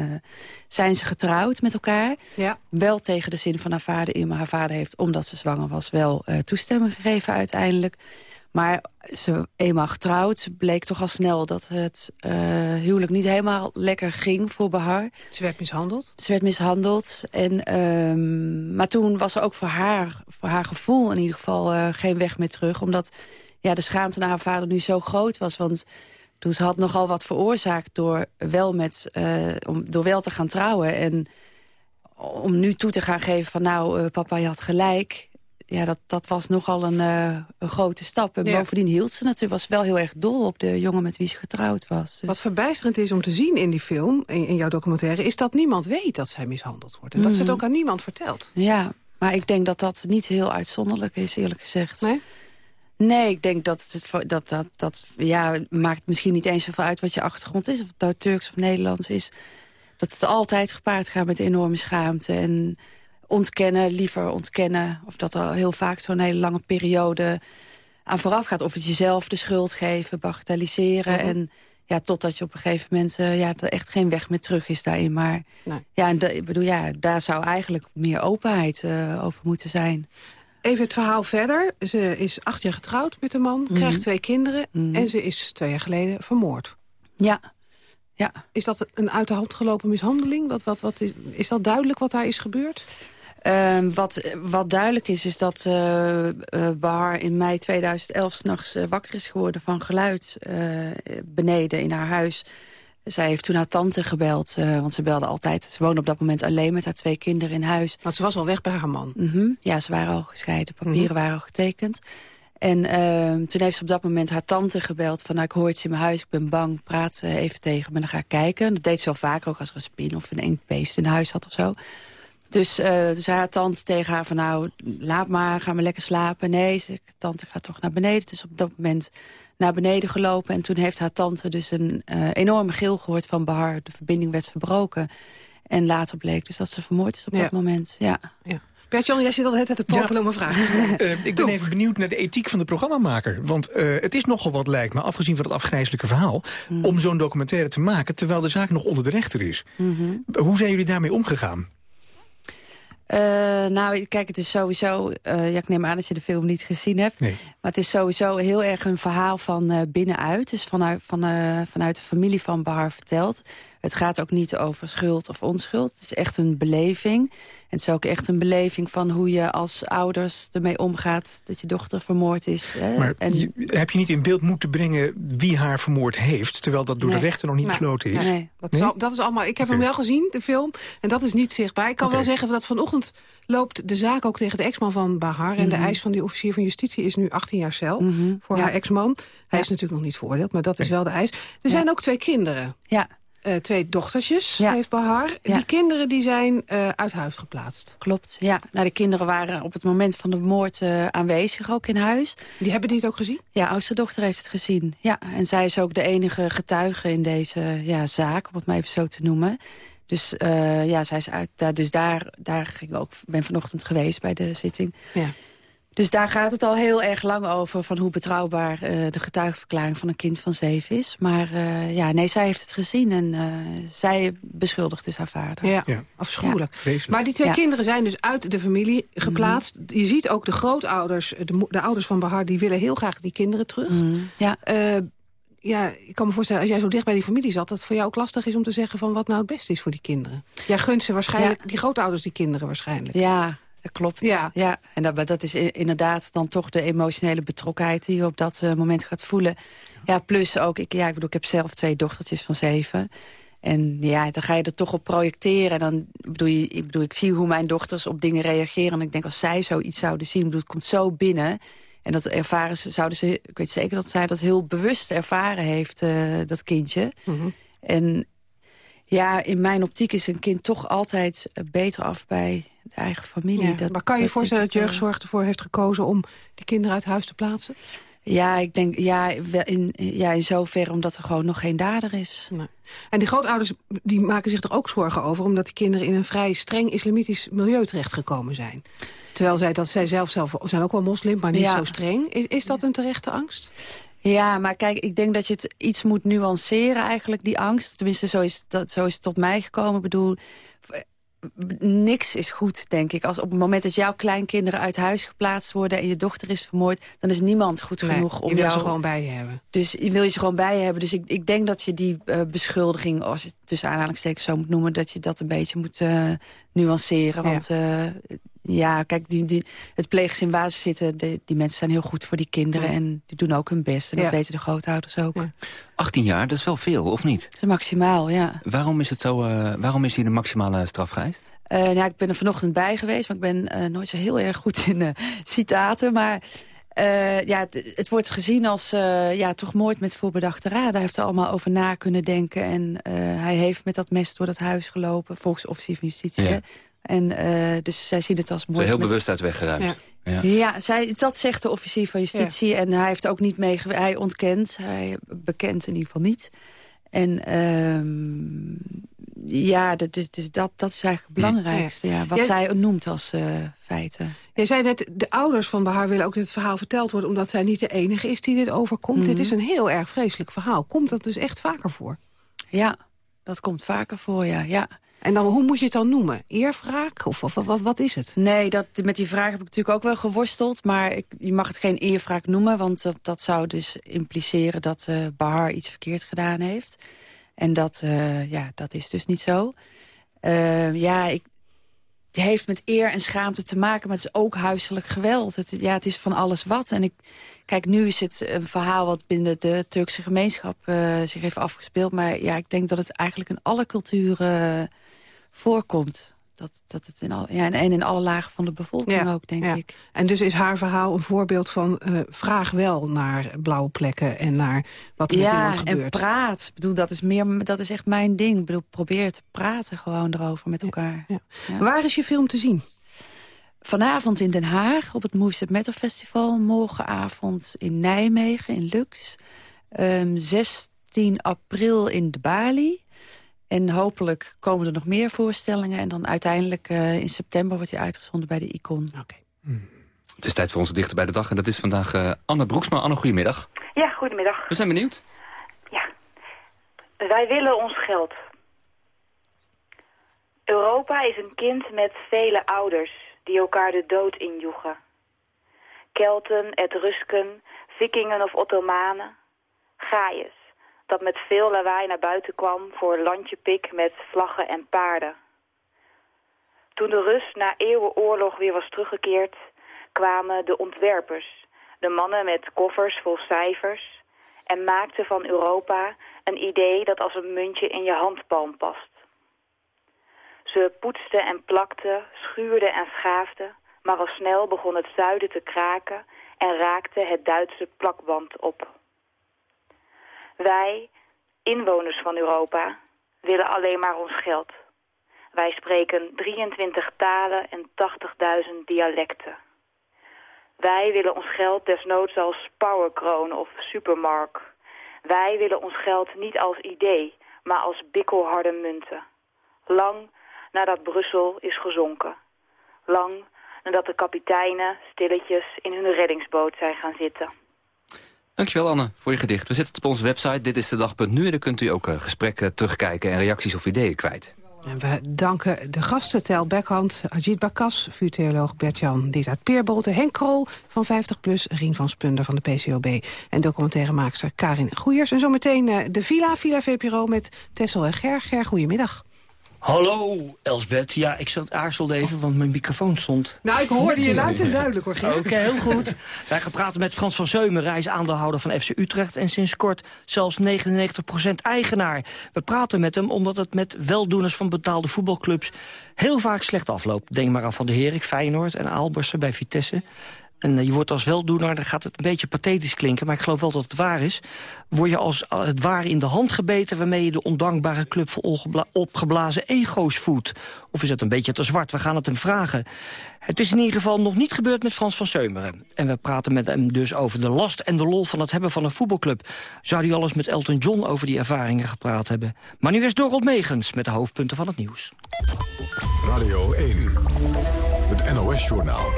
S11: zijn ze getrouwd met elkaar. Ja. Wel tegen de zin van haar vader in. Maar haar vader heeft, omdat ze zwanger was, wel toestemming gegeven uiteindelijk. Maar ze eenmaal getrouwd bleek toch al snel dat het huwelijk niet helemaal lekker ging voor Bahar.
S7: Ze werd mishandeld?
S11: Ze werd mishandeld. En, uh, maar toen was er ook voor haar, voor haar gevoel in ieder geval geen weg meer terug. Omdat ja, de schaamte naar haar vader nu zo groot was. Want toen ze had nogal wat veroorzaakt door wel, met, uh, om, door wel te gaan trouwen. En om nu toe te gaan geven van nou, papa, je had gelijk. Ja, dat, dat was nogal een, uh, een grote stap. En bovendien hield ze natuurlijk, was wel heel erg dol op de jongen met wie ze getrouwd was.
S7: Dus. Wat verbijsterend is om te zien in die film, in, in, jouw documentaire... is dat niemand weet dat zij mishandeld wordt. En dat ze het mhm. ook aan niemand vertelt.
S11: Ja, maar ik denk dat dat niet heel uitzonderlijk is, eerlijk gezegd.
S7: Nee?
S11: Nee, ik denk dat het dat, dat, dat ja, maakt misschien niet eens zoveel uit wat je achtergrond is. Of het nou Turks of Nederlands is. Dat het altijd gepaard gaat met enorme schaamte. En ontkennen, liever ontkennen. Of dat er heel vaak zo'n hele lange periode aan vooraf gaat. Of het jezelf de schuld geven, bagatelliseren. Mhm. En ja, totdat je op een gegeven moment uh, ja, er echt geen weg meer terug is daarin. Maar ja, en ik bedoel, ja, daar zou eigenlijk meer openheid uh, over moeten zijn.
S7: Even het verhaal verder. Ze is acht jaar getrouwd met een man, mhm. krijgt twee kinderen... Mhm. en ze is twee jaar geleden vermoord.
S11: Ja. ja.
S7: Is dat een uit de hand gelopen mishandeling? Wat, wat, wat is, is dat duidelijk wat daar is gebeurd?
S11: Uh, wat, wat duidelijk is, is dat uh, Bahar in mei 2011 s'nachts uh, wakker is geworden van geluid beneden in haar huis. Zij heeft toen haar tante gebeld, want ze belde altijd. Ze woonde op dat moment alleen met haar twee kinderen in huis.
S7: Want ze was al weg bij haar man?
S11: Mm Ja, ze waren al gescheiden. Papieren mhm. waren al getekend. En uh, toen heeft ze op dat moment haar tante gebeld van... Nou, ik hoor iets in mijn huis, ik ben bang, praat even tegen me, dan ga ik kijken. Dat deed ze wel vaker, ook als er een spin of een eendbeest in huis had of zo. Dus uh, zei haar tante tegen haar van nou, laat maar, ga maar lekker slapen. Nee, ze, tante gaat toch naar beneden. Dus op dat moment naar beneden gelopen. En toen heeft haar tante dus een uh, enorme gil gehoord van Bahar. De verbinding werd verbroken. En later bleek dus dat ze vermoord is op dat moment. Ja. ja.
S7: Bert-Jan, jij zit altijd te popelen om een vraag te stellen.
S13: Uh, ik ben even benieuwd naar de ethiek van de programmamaker. Want uh, het is nogal wat lijkt me, afgezien van het afgrijzelijke verhaal... Mm. om zo'n documentaire te maken terwijl de zaak nog onder de rechter is. Mm -hmm. Hoe zijn jullie daarmee omgegaan?
S11: Uh, nou, kijk, het is sowieso... Uh, ja, ik neem aan dat je de film niet gezien hebt. Nee. Maar het is sowieso heel erg een verhaal van uh, binnenuit. Dus vanuit, van, vanuit de familie van Bahar verteld. Het gaat ook niet over schuld of onschuld. Het is echt een beleving. En het is ook echt een beleving van hoe je als ouders ermee omgaat... dat je dochter vermoord is. Hè?
S13: Maar en... heb je niet in beeld moeten brengen wie haar vermoord heeft... terwijl dat door de rechter nog niet besloten is?
S7: Nee, dat, Is dat is allemaal... Ik heb hem wel gezien, de film, en dat is niet zichtbaar. Ik kan wel zeggen dat vanochtend loopt de zaak ook tegen de ex-man van Bahar... en de mhm. eis van die officier van justitie is nu 18 jaar cel mhm. voor haar ex-man. Hij is natuurlijk nog niet veroordeeld, maar dat is wel de eis. Er zijn ook twee kinderen.
S11: Ja.
S7: Uh, twee dochtertjes heeft Bahar. Die kinderen die zijn uh, uit huis geplaatst.
S11: Klopt, ja. Nou, de kinderen waren op het moment van de moord uh, aanwezig ook in huis.
S7: Die hebben die het ook gezien?
S11: Ja, oudste dochter heeft het gezien. Ja, en zij is ook de enige getuige in deze ja, zaak, om het maar even zo te noemen. Dus ja, zij is uit, daar, dus daar, daar ging ik ook, ben vanochtend geweest bij de zitting. Ja. Dus daar gaat het al heel erg lang over... van hoe betrouwbaar uh, de getuigenverklaring van een kind van zeven is. Maar uh, ja, nee, zij heeft het gezien en uh, zij beschuldigt dus haar vader.
S7: Ja, ja. afschuwelijk. Ja. Maar die twee kinderen zijn dus uit de familie geplaatst. Mhm. Je ziet ook de grootouders, de, de, ouders van Bahar... die willen heel graag die kinderen terug.
S11: Mm Ja
S7: ja, ik kan me voorstellen, als jij zo dicht bij die familie zat... dat het voor jou ook lastig is om te zeggen van wat nou het beste is voor die kinderen. Jij gunt ze waarschijnlijk, die grootouders die kinderen waarschijnlijk.
S11: Ja, klopt. Ja. ja. En dat, dat is inderdaad dan toch de emotionele betrokkenheid... die je op dat uh, moment gaat voelen. Ja, plus ook, ik, ja, ik bedoel, ik heb zelf twee dochtertjes van zeven... En ja, dan ga je er toch op projecteren. En dan bedoel je, ik bedoel, ik zie hoe mijn dochters op dingen reageren. En ik denk, als zij zoiets zouden zien, bedoel, het komt zo binnen. En dat ervaren ze, zouden ze, ik weet zeker dat zij dat heel bewust ervaren heeft, uh, dat kindje. Mhm. En ja, in mijn optiek is een kind toch altijd beter af bij de eigen familie.
S7: dat, maar kan je je voorstellen dat jeugdzorg ervoor heeft gekozen om die kinderen uit huis te plaatsen?
S11: Ja, ik denk ja, in, ja, in zoverre omdat er gewoon nog geen dader is. Nee.
S7: En die grootouders die maken zich er ook zorgen over... omdat die kinderen in een vrij streng islamitisch milieu terechtgekomen zijn. Terwijl zij, dat zij zelf, zelf zijn ook wel moslim, maar niet zo streng. Is, is dat een terechte angst?
S11: Ja, maar kijk, ik denk dat je het iets moet nuanceren eigenlijk, die angst. Tenminste, zo is, dat, zo is het tot mij gekomen. Ik bedoel, niks is goed, denk ik. Als op het moment dat jouw kleinkinderen uit huis geplaatst worden... en je dochter is vermoord, dan is niemand goed genoeg om
S7: je
S11: wil
S7: jou... ze gewoon bij je hebben.
S11: Dus je wil je ze gewoon bij je hebben. Dus ik, ik denk dat je die uh, beschuldiging, als je het tussen aanhalingstekens zo moet noemen... dat je dat een beetje moet uh, nuanceren. Want uh, ja, kijk, die, die, het plegers in Wazen zitten... Die, die mensen zijn heel goed voor die kinderen en die doen ook hun best. En dat weten de grootouders ook.
S4: 18 jaar, dat is wel veel, of niet?
S11: Dat is maximaal, ja.
S4: Waarom is, het zo, uh, waarom is hier de maximale straf geëist?
S11: Uh, nou, ik ben er vanochtend bij geweest, maar ik ben uh, nooit zo heel erg goed in citaten. Maar ja, het, het, wordt gezien als ja, toch moord met voorbedachte raden. Hij heeft er allemaal over na kunnen denken. En hij heeft met dat mes door dat huis gelopen, volgens de officier van justitie. En, uh, dus zij zien het als moord.
S4: heel bewust uit weggeruimd.
S11: Ja. Ja, ja zij, dat zegt de officier van justitie. En hij heeft ook niet mee... Hij ontkent. Hij bekent in ieder geval niet. En um, ja, dus, dus dat, dat is eigenlijk het belangrijkste. Ja. Wat zij noemt als uh, feiten.
S7: Jij zei net, de ouders van Bahar willen ook dat het verhaal verteld wordt... omdat zij niet de enige is die dit overkomt. Dit mhm. is een heel erg vreselijk verhaal. Komt dat dus echt vaker voor?
S11: Ja, dat komt vaker voor, ja. ja.
S7: En dan, hoe moet je het dan noemen? Eerwraak? Of, wat, wat is het?
S11: Nee, dat, met die vraag heb ik natuurlijk ook wel geworsteld. Maar ik, je mag het geen eerwraak noemen. Want dat, dat zou dus impliceren dat uh, Bahar iets verkeerd gedaan heeft. En dat, uh, ja, dat is dus niet zo. Uh, ja, ik, het heeft met eer en schaamte te maken. Maar het is ook huiselijk geweld. Het, ja, het is van alles wat. En ik, kijk, nu is het een verhaal wat binnen de Turkse gemeenschap zich heeft afgespeeld. Maar ja, ik denk dat het eigenlijk in alle culturen voorkomt. Dat, dat het in alle, ja, en in alle lagen van de bevolking ook, denk ik.
S7: En dus is haar verhaal een voorbeeld van... Uh, vraag wel naar blauwe plekken en naar wat er met iemand gebeurt.
S11: Ja, en praat. Ik bedoel, dat is, meer, dat is echt mijn ding. Ik bedoel, probeer te praten gewoon erover met elkaar.
S7: Waar is je film te zien?
S11: Vanavond in Den Haag op het Movies Matter Festival. Morgenavond in Nijmegen, in Lux. Um, ehm, 16 april in de Bali. En hopelijk komen er nog meer voorstellingen. En dan uiteindelijk uh, in september wordt hij uitgezonden bij de Icon.
S7: Oké.
S4: Het is tijd voor onze dichter bij de dag. En dat is vandaag uh, Anne Broeksma. Anne, goedemiddag.
S14: Ja, goedemiddag.
S4: We zijn benieuwd.
S14: Ja. Wij willen ons geld. Europa is een kind met vele ouders die elkaar de dood injoegen. Kelten, Etrusken, Vikingen of Ottomanen. Gaius dat met veel lawaai naar buiten kwam voor landjepik met vlaggen en paarden. Toen de rust na eeuwenoorlog weer was teruggekeerd, kwamen de ontwerpers, de mannen met koffers vol cijfers, en maakten van Europa een idee dat als een muntje in je handpalm past. Ze poetsten en plakten, schuurden en schaafden, maar al snel begon het zuiden te kraken en raakte het Duitse plakband op. Wij, inwoners van Europa, willen alleen maar ons geld. Wij spreken 23 talen en 80.000 dialecten. Wij willen ons geld desnoods als powerkroon of supermark. Wij willen ons geld niet als idee, maar als bikkelharde munten. Lang nadat Brussel is gezonken. Lang nadat de kapiteinen stilletjes in hun reddingsboot zijn gaan zitten.
S4: Dankjewel Anne voor je gedicht. We zetten het op onze website, dit is de dag.nu. En daar kunt u ook uh, gesprekken terugkijken en reacties of ideeën kwijt.
S7: En we danken de gasten Tel Beckhand, Ajit Bakas, vuurtheoloog Bert-Jan Lisa Peerbolte, Henk Krol van 50PLUS, Rien van Spunder van de PCOB en documentairemaakster Karin Goeiers. En zometeen uh, de Villa, Villa VPRO met Tessel en Ger. Ger, goedemiddag.
S15: Hallo, Elsbeth. Ja, ik zat aarzelde even, want mijn microfoon stond.
S7: Nou, ik hoorde je luid en duidelijk, hoor,
S15: Oké, heel goed. Wij gaan praten met Frans van Zeumer. Hij is aandeelhouder van FC Utrecht en sinds kort zelfs 99% eigenaar. We praten met hem omdat het met weldoeners van betaalde voetbalclubs... heel vaak slecht afloopt. Denk maar aan Van de Herik, Feyenoord en Aalbersen bij Vitesse. En eh, je wordt als weldoener, dan gaat het een beetje pathetisch klinken... maar ik geloof wel dat het waar is. Word je als het ware in de hand gebeten... waarmee je de ondankbare club van opgeblazen ego's voedt? Of is het een beetje te zwart? We gaan het hem vragen. Het is in ieder geval nog niet gebeurd met Frans van Seumeren. En we praten met hem dus over de last en de lol van het hebben van een voetbalclub. Zou hij alles met Elton John over die ervaringen gepraat hebben? Maar nu is Dorold Megens met de hoofdpunten van het nieuws.
S1: Radio 1, het NOS-journaal.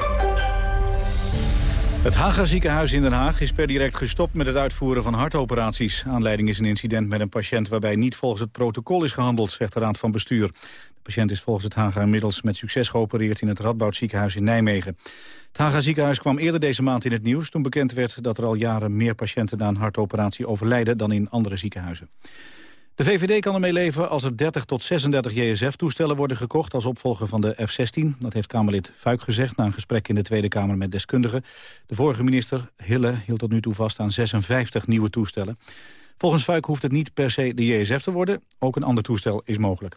S2: Het Haga ziekenhuis in Den Haag is per direct gestopt met het uitvoeren van hartoperaties. Aanleiding is een incident met een patiënt waarbij niet volgens het protocol is gehandeld, zegt de Raad van Bestuur. De patiënt is volgens het Haga inmiddels met succes geopereerd in het Radboud ziekenhuis in Nijmegen. Het Haga ziekenhuis kwam eerder deze maand in het nieuws toen bekend werd dat er al jaren meer patiënten na een hartoperatie overlijden dan in andere ziekenhuizen. De VVD kan ermee leven als er 30 tot 36 JSF-toestellen worden gekocht als opvolger van de F-16. Dat heeft Kamerlid Fuik gezegd na een gesprek in de Tweede Kamer met deskundigen. De vorige minister, Hille, hield tot nu toe vast aan 56 nieuwe toestellen. Volgens Fuik hoeft het niet per se de JSF te worden. Ook een ander toestel is mogelijk.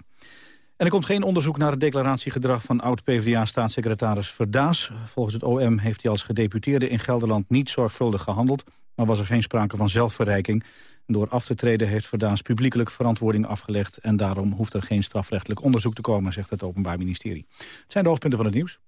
S2: En er komt geen onderzoek naar het declaratiegedrag van oud-PVDA-staatssecretaris Verdaas. Volgens het OM heeft hij als gedeputeerde in Gelderland niet zorgvuldig gehandeld... maar was er geen sprake van zelfverrijking. Door af te treden heeft Verdaas publiekelijk verantwoording afgelegd... en daarom hoeft er geen strafrechtelijk onderzoek te komen, zegt het Openbaar Ministerie. Het zijn de hoofdpunten van het nieuws.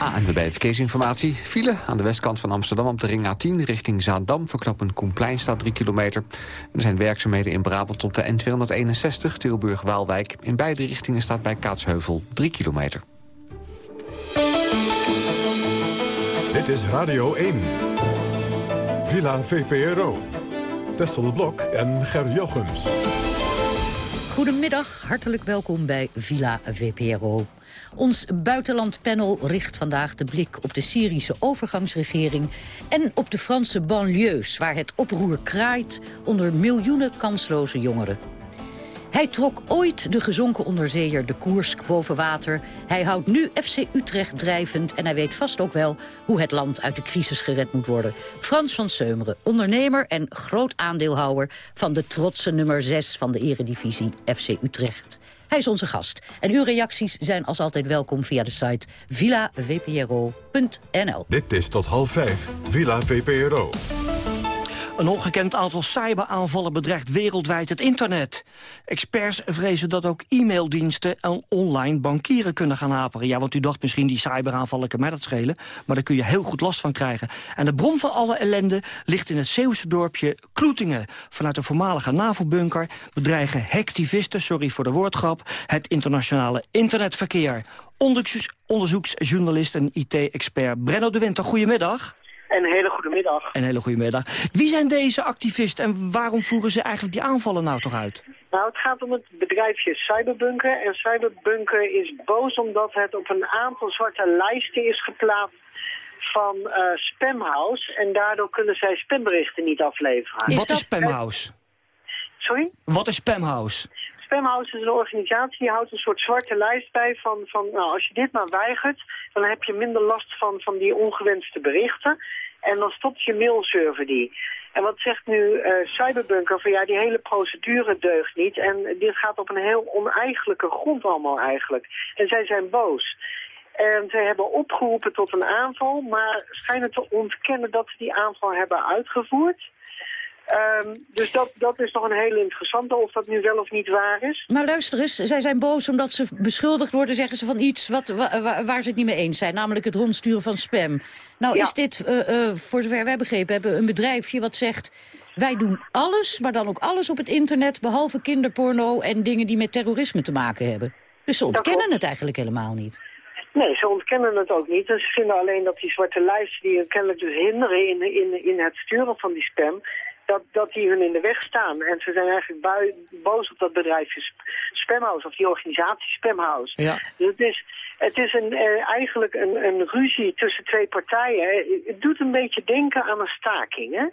S16: ANWB ah, Verkeersinformatie. File aan de westkant van Amsterdam op de ring A10 richting Zaandam. Verknoppen Koenplein staat 3 kilometer. Er zijn werkzaamheden in Brabant op de N261 Tilburg-Waalwijk. In beide richtingen staat bij Kaatsheuvel 3 kilometer.
S1: Dit is Radio 1. Villa VPRO. Tessel Blok en Ger Jochems.
S17: Goedemiddag, hartelijk welkom bij Villa VPRO. Ons buitenlandpanel richt vandaag de blik op de Syrische overgangsregering... en op de Franse banlieues, waar het oproer kraait onder miljoenen kansloze jongeren. Hij trok ooit de gezonken onderzeeër de Koersk boven water. Hij houdt nu FC Utrecht drijvend en hij weet vast ook wel... hoe het land uit de crisis gered moet worden. Frans van Seumeren, ondernemer en groot aandeelhouder... van de trotse nummer 6 van de eredivisie FC Utrecht. Hij is onze gast. En uw reacties zijn als altijd welkom via de site villavpro.nl.
S1: Dit is tot half vijf, Villa VPRO.
S15: Een ongekend aantal cyberaanvallen bedreigt wereldwijd het internet. Experts vrezen dat ook e-maildiensten en online bankieren kunnen gaan haperen. Ja, want u dacht misschien die cyberaanvallen kan mij dat schelen. Maar daar kun je heel goed last van krijgen. En de bron van alle ellende ligt in het Zeeuwse dorpje Kloetingen. Vanuit de voormalige NAVO-bunker bedreigen hacktivisten, sorry voor de woordgrap, het internationale internetverkeer. Onderzoeksjournalist en IT-expert Brenno de Winter, goedemiddag.
S18: Een hele goede middag.
S15: Een hele goede middag. Wie zijn deze activisten en waarom voeren ze eigenlijk die aanvallen nou toch uit?
S18: Nou, het gaat om het bedrijfje Cyberbunker. En Cyberbunker is boos omdat het op een aantal zwarte lijsten is geplaatst van uh, Spamhouse. En daardoor kunnen zij spamberichten niet afleveren.
S15: Wat is Spamhouse?
S18: Sorry?
S15: Wat is Spamhouse?
S18: Spamhouse is een organisatie die houdt een soort zwarte lijst bij van, van nou, als je dit maar weigert, dan heb je minder last van, van die ongewenste berichten. En dan stopt je mailserver die. En wat zegt nu uh, Cyberbunker? Van ja, die hele procedure deugt niet. En dit gaat op een heel oneigenlijke grond allemaal eigenlijk. En zij zijn boos. En zij hebben opgeroepen tot een aanval, maar schijnen te ontkennen dat ze die aanval hebben uitgevoerd. Um, dus dat, dat is nog een hele interessante, of dat nu wel of niet waar is.
S17: Maar luister eens, zij zijn boos omdat ze beschuldigd worden, zeggen ze, van iets wat, waar, ze het niet mee eens zijn. Namelijk het rondsturen van spam. Nou is dit, uh, uh, voor zover wij begrepen hebben, een bedrijfje wat zegt... wij doen alles, maar dan ook alles op het internet... behalve kinderporno en dingen die met terrorisme te maken hebben. Dus ze ontkennen het eigenlijk helemaal niet.
S18: Nee, ze ontkennen het ook niet. En ze vinden alleen dat die zwarte lijsten die kennelijk dus hinderen in, in, in het sturen van die spam dat, dat die hun in de weg staan. En ze zijn eigenlijk bui, boos op dat bedrijfje Spamhouse, of die organisatie Spamhouse.
S15: Ja.
S18: Dus het is, het is een, eh, eigenlijk een, een ruzie tussen twee partijen. Het doet een beetje denken aan een staking, hè?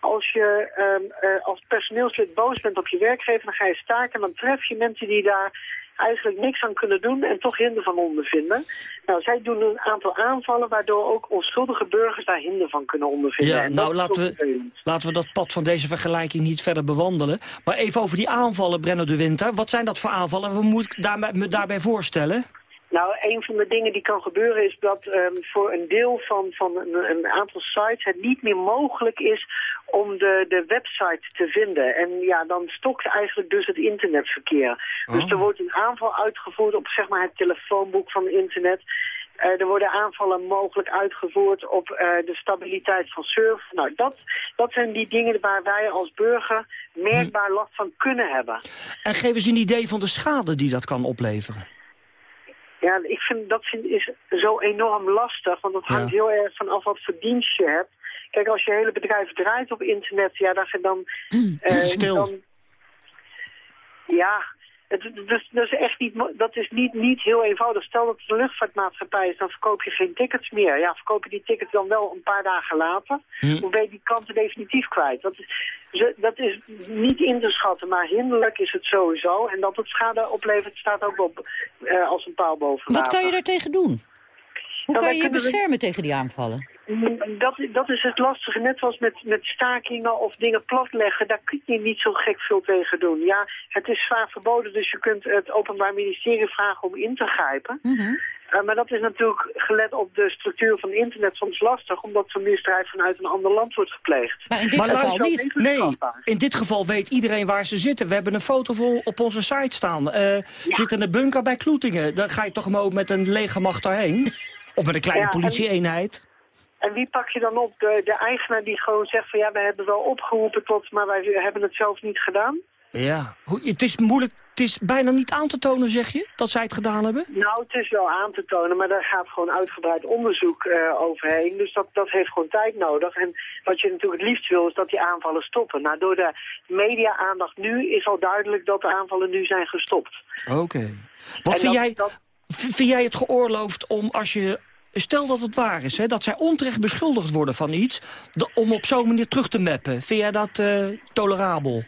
S18: Als je um, als personeelslid boos bent op je werkgever, dan ga je staken. Dan tref je mensen die daar eigenlijk niks aan kunnen doen en toch hinder van ondervinden. Nou, zij doen een aantal aanvallen waardoor ook onschuldige burgers daar hinder van kunnen ondervinden.
S15: Ja, nou laten we, laten we dat pad van deze vergelijking niet verder bewandelen. Maar even over die aanvallen, Brenno de Winter. Wat zijn dat voor aanvallen? Wat moet ik daarbij, me daarbij voorstellen?
S18: Nou, een van de dingen die kan gebeuren is dat um, voor een deel van, van een, een, aantal sites het niet meer mogelijk is om de, de website te vinden. En ja, dan stokt eigenlijk dus het internetverkeer. Dus oh. er wordt een aanval uitgevoerd op zeg maar, het telefoonboek van internet. Uh, er worden aanvallen mogelijk uitgevoerd op uh, de stabiliteit van surf. Nou, dat, dat zijn die dingen waar wij als burger merkbaar last van kunnen hebben.
S15: En geef eens een idee van de schade die dat kan opleveren.
S18: Ja, ik vind dat vind, is zo enorm lastig, want dat hangt heel erg van af wat voor dienst je hebt. Kijk, als je hele bedrijf draait op internet, ja, dan... dan,
S15: uh, dan
S18: ja, het, dus, dat is echt niet, dat is niet, niet heel eenvoudig. Stel dat het een luchtvaartmaatschappij is, dan verkoop je geen tickets meer. Ja, verkoop je die tickets dan wel een paar dagen later. Hoe ben je die kanten definitief kwijt? Dat is, dat is niet in te schatten, maar hinderlijk is het sowieso. En dat het schade oplevert staat ook wel uh, als een paal boven
S17: Wat kan je daar tegen doen? Hoe nou, kan je je beschermen tegen die aanvallen?
S18: Dat, dat is het lastige, net zoals met, met stakingen of dingen platleggen, daar kun je niet zo gek veel tegen doen. Ja, het is zwaar verboden, dus je kunt het Openbaar Ministerie vragen om in te grijpen. Mm -hmm. uh, maar dat is natuurlijk gelet op de structuur van internet soms lastig, omdat zo'n misdrijf vanuit een ander land wordt gepleegd.
S17: Maar in dit geval niet.
S15: Nee, in dit geval weet iedereen waar ze zitten. We hebben een foto op onze site staan. Uh, ja. Zit in een bunker bij Kloetingen. Dan ga je toch maar met een legermacht daarheen? Of met een kleine ja, politieeenheid?
S18: En wie pak je dan op? De, de eigenaar die gewoon zegt van ja, we hebben wel opgeroepen tot, maar wij hebben het zelf niet gedaan?
S15: Ja, het is moeilijk, het is bijna niet aan te tonen, zeg je, dat zij het gedaan hebben?
S18: Nou, het is wel aan te tonen, maar daar gaat gewoon uitgebreid onderzoek uh, overheen. Dus dat, dat heeft gewoon tijd nodig. En wat je natuurlijk het liefst wil, is dat die aanvallen stoppen. Nou, door de media-aandacht nu is al duidelijk dat de aanvallen nu zijn gestopt.
S15: Oké. Wat vind jij... Vind jij het geoorloofd om als je stel dat het waar is, hè, dat zij onterecht beschuldigd worden van iets... om op zo'n manier terug te mappen. Vind jij dat uh, tolerabel?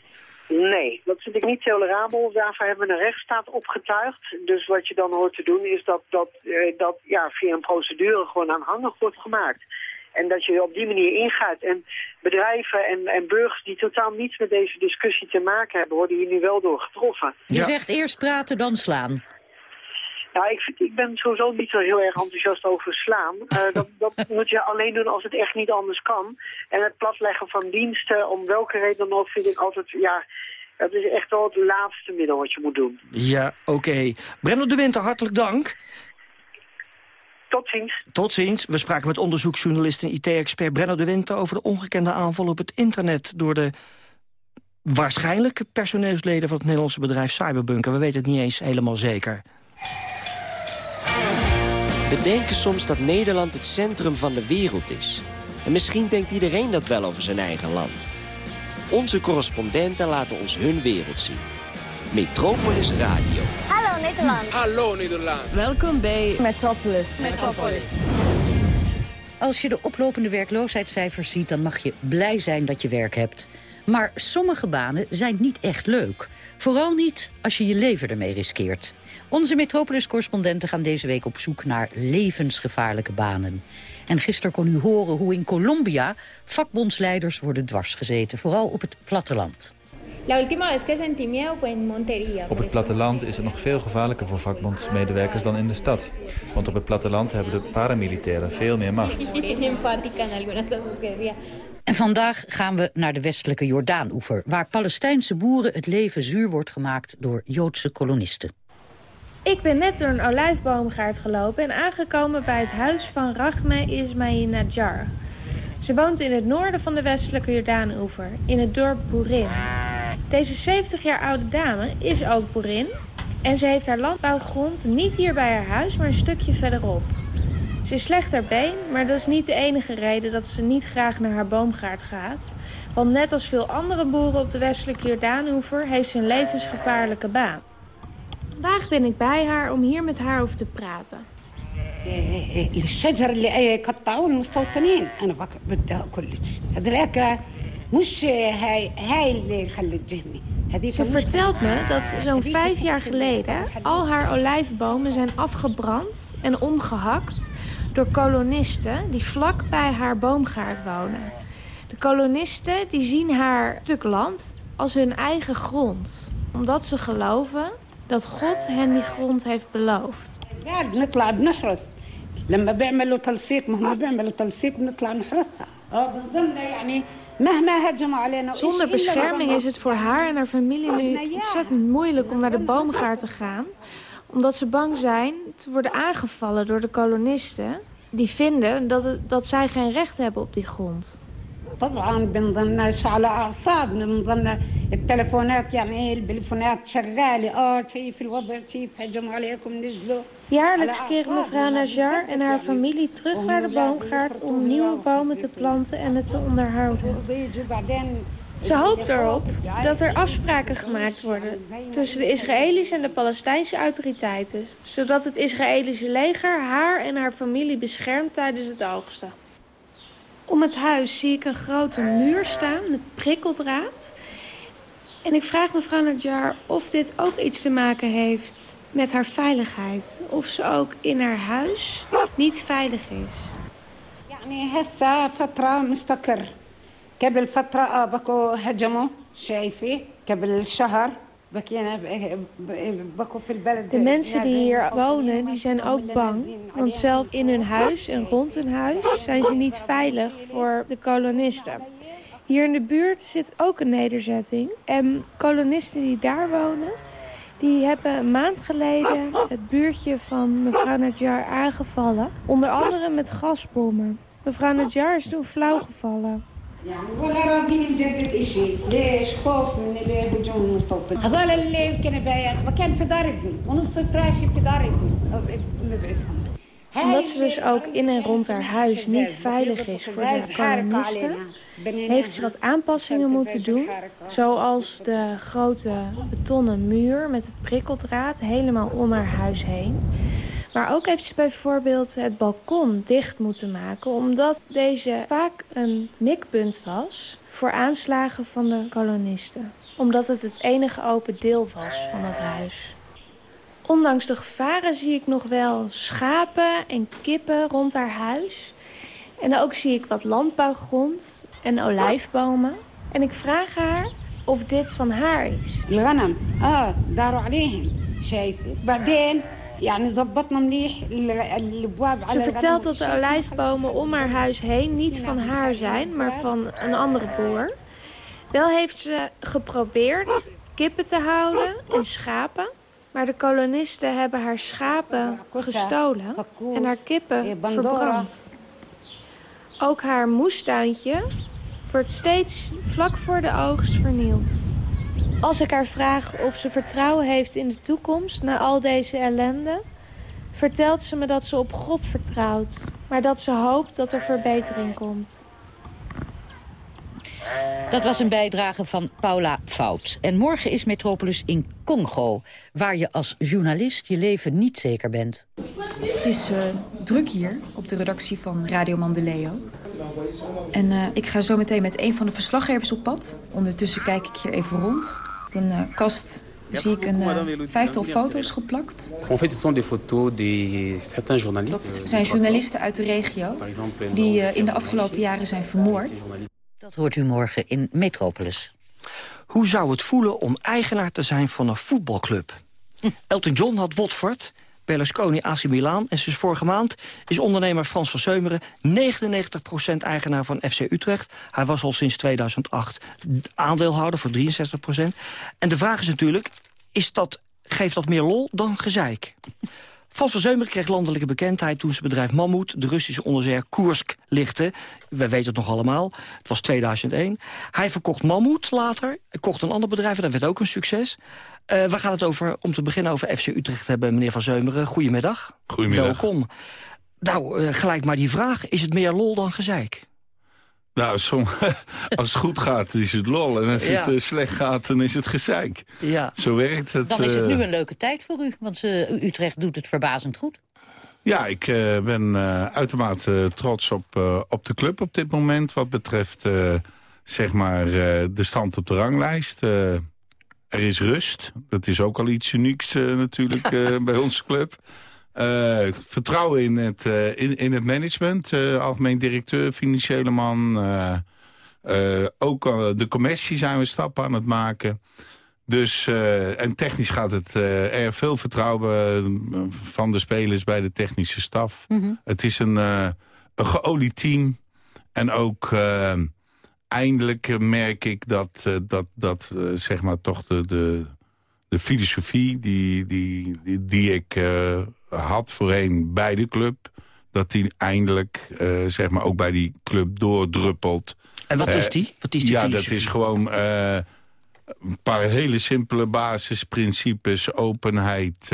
S18: Nee, dat vind ik niet tolerabel. Daarvoor hebben we een rechtsstaat opgetuigd. Dus wat je dan hoort te doen is dat dat, uh, dat ja, via een procedure gewoon aanhangig wordt gemaakt. En dat je op die manier ingaat. En bedrijven en, en burgers die totaal niets met deze discussie te maken hebben... worden hier nu wel door getroffen.
S17: Je zegt eerst praten, dan slaan.
S18: Nou, ik, ik ben sowieso niet zo heel erg enthousiast over slaan. Uh, dat, dat moet je alleen doen als het echt niet anders kan. En het platleggen van diensten, om welke reden dan ook, vind ik altijd... ja. Dat is echt wel het laatste middel wat je moet doen.
S15: Ja, oké. Okay. Brenno de Winter, hartelijk dank.
S18: Tot ziens.
S15: Tot ziens. We spraken met onderzoeksjournalist en IT-expert Brenno de Winter... over de ongekende aanval op het internet door de waarschijnlijk personeelsleden van het Nederlandse bedrijf Cyberbunker. We weten het niet eens helemaal zeker.
S19: We denken soms dat Nederland het centrum van de wereld is. En misschien denkt iedereen dat wel over zijn eigen land. Onze correspondenten laten ons hun wereld zien. Metropolis Radio.
S20: Hallo Nederland.
S21: Hallo Nederland.
S20: Welkom bij Metropolis. Metropolis.
S17: Als je de oplopende werkloosheidscijfers ziet... dan mag je blij zijn dat je werk hebt. Maar sommige banen zijn niet echt leuk. Vooral niet als je je leven ermee riskeert. Onze Metropolis-correspondenten gaan deze week op zoek naar levensgevaarlijke banen. En gisteren kon u horen hoe in Colombia vakbondsleiders worden dwarsgezeten, vooral op het platteland.
S22: Op het platteland is het nog veel gevaarlijker voor vakbondsmedewerkers dan in de stad. Want op het platteland hebben de paramilitairen veel meer macht.
S17: En vandaag gaan we naar de westelijke Jordaanoever... waar Palestijnse boeren het leven zuur wordt gemaakt door Joodse kolonisten.
S23: Ik ben net door een olijfboomgaard gelopen en aangekomen bij het huis van Rachme Ismail Najjar. Ze woont in het noorden van de westelijke Jordaanoever, in het dorp Boerin. Deze 70 jaar oude dame is ook boerin en ze heeft haar landbouwgrond niet hier bij haar huis, maar een stukje verderop. Ze is slecht ter been, maar dat is niet de enige reden dat ze niet graag naar haar boomgaard gaat. Want net als veel andere boeren op de westelijke Jordaanoever heeft ze een levensgevaarlijke baan. Vandaag ben ik bij haar om hier met haar over te praten.
S24: الشجر اللي قطعوه المستوطنين انا بدها هذاك مش هاي هاي اللي خلت جهمي
S23: Ze vertelt me dat zo'n vijf jaar geleden al haar olijfbomen zijn afgebrand en omgehakt door kolonisten die vlak bij haar boomgaard wonen. De kolonisten die zien haar stuk land als hun eigen grond. Omdat ze geloven dat God hen die grond heeft beloofd.
S24: Ja, نطلع بنحرث لما بيعملوا تلصيق ما بيعملوا تلصيق بنطلع نحرثها اه بنضلنا يعني
S23: zonder bescherming is het voor haar en haar familie nu ontzettend moeilijk om naar de boomgaard te gaan. Omdat ze bang zijn te worden aangevallen door de kolonisten. Die vinden dat, het, dat zij geen recht hebben op die grond.
S24: طبعا بنضلناش على اعصابنا بنضلنا التلفونات يعني التلفونات شغاله اه كيف الوضع كيف هجموا عليكم نزلوا
S23: Jaarlijks keren mevrouw Najar en haar familie terug naar de boomgaard om nieuwe bomen te planten en het te onderhouden. Ze hoopt erop dat er afspraken gemaakt worden tussen de Israëlische en de Palestijnse autoriteiten, zodat het Israëlische leger haar en haar familie beschermt tijdens het oogsten. Om het huis zie ik een grote muur staan met prikkeldraad. En ik vraag mevrouw Nadjar of dit ook iets te maken heeft met haar veiligheid. Of ze ook in haar huis niet veilig is.
S24: يعني هسه فترة مستقر قبل فترة بكو هجموا شايفة قبل شهر
S23: de mensen die hier wonen, die zijn ook bang. Want zelf in hun huis en rond hun huis zijn ze niet veilig voor de kolonisten. Hier in de buurt zit ook een nederzetting. En kolonisten die daar wonen, die hebben een maand geleden het buurtje van mevrouw Nadjar aangevallen. Onder andere met gasbommen. Mevrouw Nadjar is toen flauw gevallen. يعني ولا راضيين نجدد إشي ليش خوف من اللي هجوم المستوطن هذول الكنبايات مكان في دار ابني ونص فراشي في دار ابني نبعدهم omdat ze dus ook in en rond haar huis niet veilig is voor de kolonisten, heeft ze wat aanpassingen moeten doen. Zoals de grote betonnen muur met het prikkeldraad helemaal om haar huis heen. Maar ook heeft ze bijvoorbeeld het balkon dicht moeten maken... omdat deze vaak een mikpunt was voor aanslagen van de kolonisten. Omdat het het enige open deel was van het huis. Ondanks de gevaren zie ik nog wel schapen en kippen rond haar huis. En ook zie ik wat landbouwgrond en olijfbomen. En ik vraag haar of dit van haar is. Ah, ze vertelt dat de olijfbomen om haar huis heen niet van haar zijn, maar van een andere boer. Wel heeft ze geprobeerd kippen te houden en schapen. Maar de kolonisten hebben haar schapen gestolen en haar kippen verbrand. Ook haar moestuintje wordt steeds vlak voor de oogst vernield. Als ik haar vraag of ze vertrouwen heeft in de toekomst na al deze ellende... vertelt ze me dat ze op God vertrouwt, maar dat ze hoopt dat er verbetering komt.
S17: Dat was een bijdrage van Paula Fout. En morgen is Metropolis in Congo, waar je als journalist je leven niet zeker bent.
S25: Het is uh, druk hier op de redactie van Radio Mandeleo. En uh, ik ga zo meteen met een van de verslaggevers op pad. Ondertussen kijk ik hier even rond. Op een uh, kast zie ik een uh, vijftal foto's geplakt.
S21: En fait, ce sont des photos de certains journalistes.
S25: Dat zijn journalisten uit de regio die in de afgelopen jaren zijn vermoord.
S17: Dat hoort u morgen in Metropolis.
S15: Hoe zou het voelen om eigenaar te zijn van een voetbalclub? Hm. Elton John had Watford, Berlusconi AC Milan... en sinds vorige maand is ondernemer Frans van Seumeren... 99% eigenaar van FC Utrecht. Hij was al sinds 2008 aandeelhouder voor 63%. En de vraag is natuurlijk, is dat, geeft dat meer lol dan gezeik? Van Zeumer kreeg landelijke bekendheid toen zijn bedrijf Mammoet... de Russische onderzeeër Koersk lichtte. We weten het nog allemaal. Het was 2001. Hij verkocht Mammoet later. kocht een ander bedrijf en dat werd ook een succes. Uh, we gaan het over, om te beginnen over FC Utrecht hebben, meneer Van Zeumeren. Goedemiddag.
S26: Goedemiddag.
S15: Welkom. Nou, gelijk maar die vraag. Is het meer lol dan gezeik?
S27: Nou, als het goed gaat, is het lol. En als het slecht gaat, dan is het gezeik. Ja. Zo werkt het.
S17: Dan is het nu een leuke tijd voor u, want Utrecht doet het verbazend goed.
S27: Ja, ik ben uitermate trots op, op de club op dit moment... wat betreft zeg maar, de stand op de ranglijst. Er is rust. Dat is ook al iets unieks uh, natuurlijk uh, bij onze club. Uh, vertrouwen in het, in, in het management. algemeen directeur, financiële man. ook de commissie zijn we stappen aan het maken. Dus, en technisch gaat het erg veel vertrouwen van de spelers bij de technische staf. Mhm. Het is een, een geolied team. En ook eindelijk eh, merk ik dat, uh, dat, dat uh, zeg maar toch de, de, de filosofie die, die, die, die ik uh, had voorheen bij de club... dat die eindelijk zeg maar ook bij die club doordruppelt.
S15: En wat is die? Wat is die
S27: ja, dat is gewoon een paar hele simpele basisprincipes. Openheid,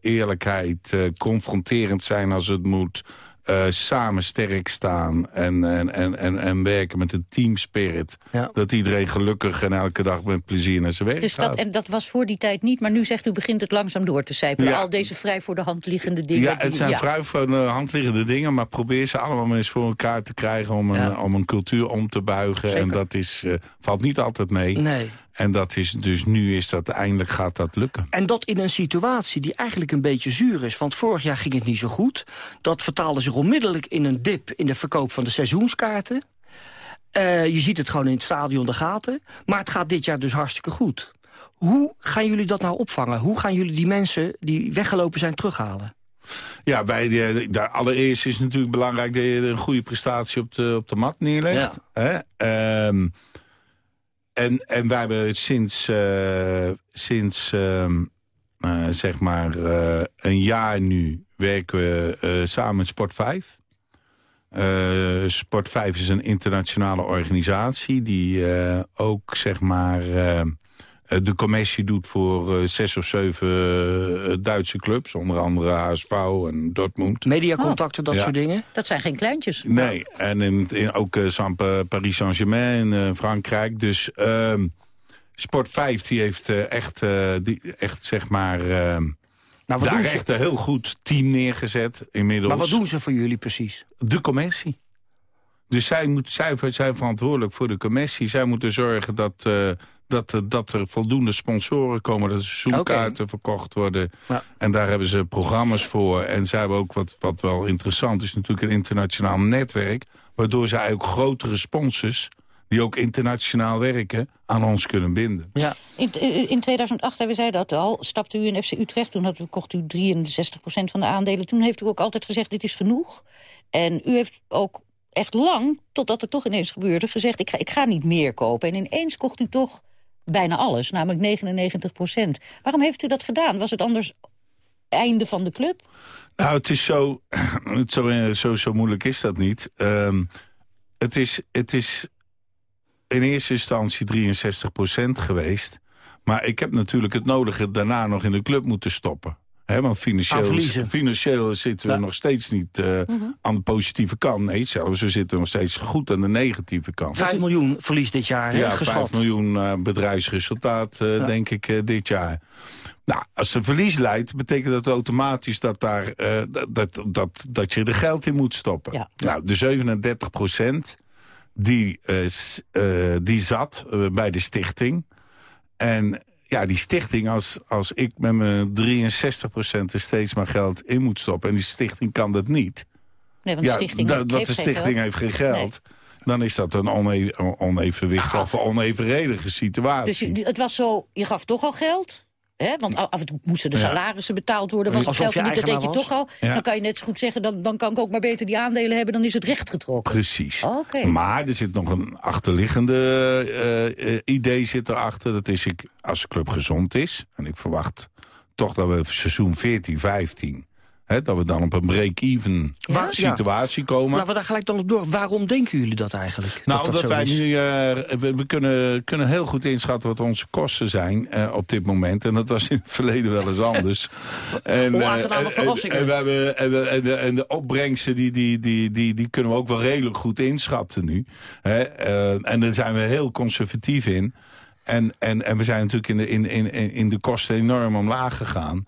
S27: eerlijkheid, confronterend zijn als het moet... Uh, samen sterk staan en, en, en, en, en werken met een teamspirit. Dat iedereen gelukkig en elke dag met plezier naar zijn werk dus
S17: gaat. Dat, en dat was voor die tijd niet, maar nu zegt u begint het langzaam door te sijpelen. Al deze vrij voor de hand liggende dingen.
S27: Ja, het zijn vrij voor de hand liggende dingen, maar probeer ze allemaal eens voor elkaar te krijgen om een, om een cultuur om te buigen. En dat is, uh, valt niet altijd mee. Nee. En dat is dus nu is dat eindelijk gaat dat lukken.
S15: En dat in een situatie die eigenlijk een beetje zuur is. Want vorig jaar ging het niet zo goed. Dat vertaalde zich onmiddellijk in een dip in de verkoop van de seizoenskaarten. Uh, je ziet het gewoon in het stadion de gaten. Maar het gaat dit jaar dus hartstikke goed. Hoe gaan jullie dat nou opvangen? Hoe gaan jullie die mensen die weggelopen zijn terughalen?
S27: Ja, bij de, de, allereerst is het natuurlijk belangrijk dat je een goede prestatie op de, op de mat neerlegt. Ja. Hè? Um, en, en wij hebben sinds, uh, sinds uh, uh, zeg maar eh, een jaar nu werken we samen met Sport 5. Sport 5 is een internationale organisatie die ook zeg maar eh, de commissie doet voor eh, zes of zeven eh, Duitse clubs. Onder andere HSV en Dortmund.
S15: Mediacontacten, dat soort dingen?
S17: Dat zijn geen kleintjes.
S27: Nee, en in, in ook Paris Saint-Germain in Frankrijk. Dus ehm, Sport 5 die heeft echt, die, echt zeg maar... Ehm, nou, daar echt een heel goed team neergezet inmiddels.
S15: Maar wat doen ze voor jullie precies?
S27: De commissie. Dus zij, moet, zij zijn verantwoordelijk voor de commissie. Zij moeten zorgen dat dat, dat er voldoende sponsoren komen, dat er seizoenkaarten verkocht worden. Ja. En daar hebben ze programma's voor. En zij hebben ook, wat, wat wel interessant is, natuurlijk een internationaal netwerk... waardoor zij ook grotere sponsors die ook internationaal werken, aan ons kunnen binden.
S17: Ja. In, in 2008, we zeiden dat al, stapte u in FC Utrecht. Toen had u, kocht u 63% van de aandelen. Toen heeft u ook altijd gezegd, dit is genoeg. En u heeft ook echt lang, totdat het toch ineens gebeurde, gezegd... ik ga, ik ga niet meer kopen. En ineens kocht u toch bijna alles, namelijk 99 procent. Waarom heeft u dat gedaan? Was het anders einde van de club?
S27: Nou, het is zo, zo, zo, zo moeilijk is dat niet. Um, het, is, het is in eerste instantie 63 procent geweest. Maar ik heb natuurlijk het nodige daarna nog in de club moeten stoppen. He, want financieel, financieel zitten we nog steeds niet uh, aan de positieve kant. Nee, zelfs we zitten nog steeds goed aan de negatieve kant.
S15: 5 miljoen verlies dit jaar,
S27: Ja,
S15: geschat.
S27: 5 miljoen uh, bedrijfsresultaat, uh, ja. denk ik, dit jaar. Nou, als er verlies leidt, betekent dat automatisch dat, daar, dat, dat, dat je er geld in moet stoppen. Ja. Nou, de 37 procent, die, die zat bij de stichting. En ja, die stichting, als, als ik met mijn 63% er steeds maar geld in moet stoppen... en die stichting kan dat niet...
S17: Nee, want de stichting
S27: dat de stichting heeft geen geld... dan is dat een one onevenwicht of een onevenredige situatie.
S17: Dus je, het was zo, je gaf toch al geld... Hè? Want af en toe moesten de salarissen betaald worden. Was het geld niet, dat deed je toch al. Dan kan je net zo goed zeggen, dan, dan kan ik ook maar beter die aandelen hebben. Dan is het recht getrokken.
S27: Precies. Maar er zit nog een achterliggende uh, idee zit erachter. Dat is, ik, als de club gezond is, en ik verwacht toch dat we seizoen 14, 15 Dat we dan op een break-even situatie komen.
S15: Laten we daar gelijk dan op door. Waarom denken jullie dat eigenlijk?
S27: Nou,
S15: dat dat
S27: omdat
S15: zo
S27: wij
S15: is?
S27: nu, eh, we, we kunnen, kunnen heel goed inschatten wat onze kosten zijn eh, op dit moment. En dat was in het verleden wel eens anders. en, eh,
S15: Onaangename
S27: en-
S15: verrassingen.
S27: En, we hebben, en, de, en de opbrengsten, die, die, die, die, die kunnen we ook wel redelijk goed inschatten nu. Eh, en daar zijn we heel conservatief in. En, en, en we zijn natuurlijk in de, in, in, in de kosten enorm omlaag gegaan.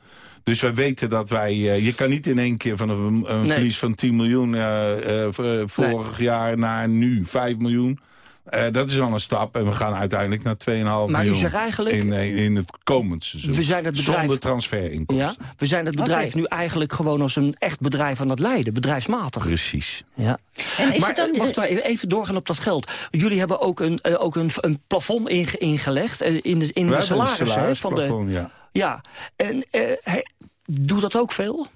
S27: Dus wij weten dat wij... eh, je kan niet in één keer van een, een
S15: Nee.
S27: verlies van 10 miljoen eh, eh, vorig jaar naar nu 5 miljoen. Eh, dat is al een stap. En we gaan uiteindelijk naar 2,5 miljoen.
S15: Maar u zegt eigenlijk-
S27: In, in het komend seizoen.
S15: We zijn het bedrijf-
S27: Zonder transferinkomsten.
S15: Ja, we zijn het bedrijf nu eigenlijk gewoon als een echt bedrijf aan het leiden. Bedrijfsmatig.
S27: Precies.
S15: Ja.
S17: En is
S15: maar
S17: het dan-
S15: wacht maar even, doorgaan op dat geld. Jullie hebben ook een, eh, ook een, een plafond inge- ingelegd in de, in
S27: We
S15: de salarissen. hè, van de,
S27: ja.
S15: Ja, en eh, hij- doet dat ook veel?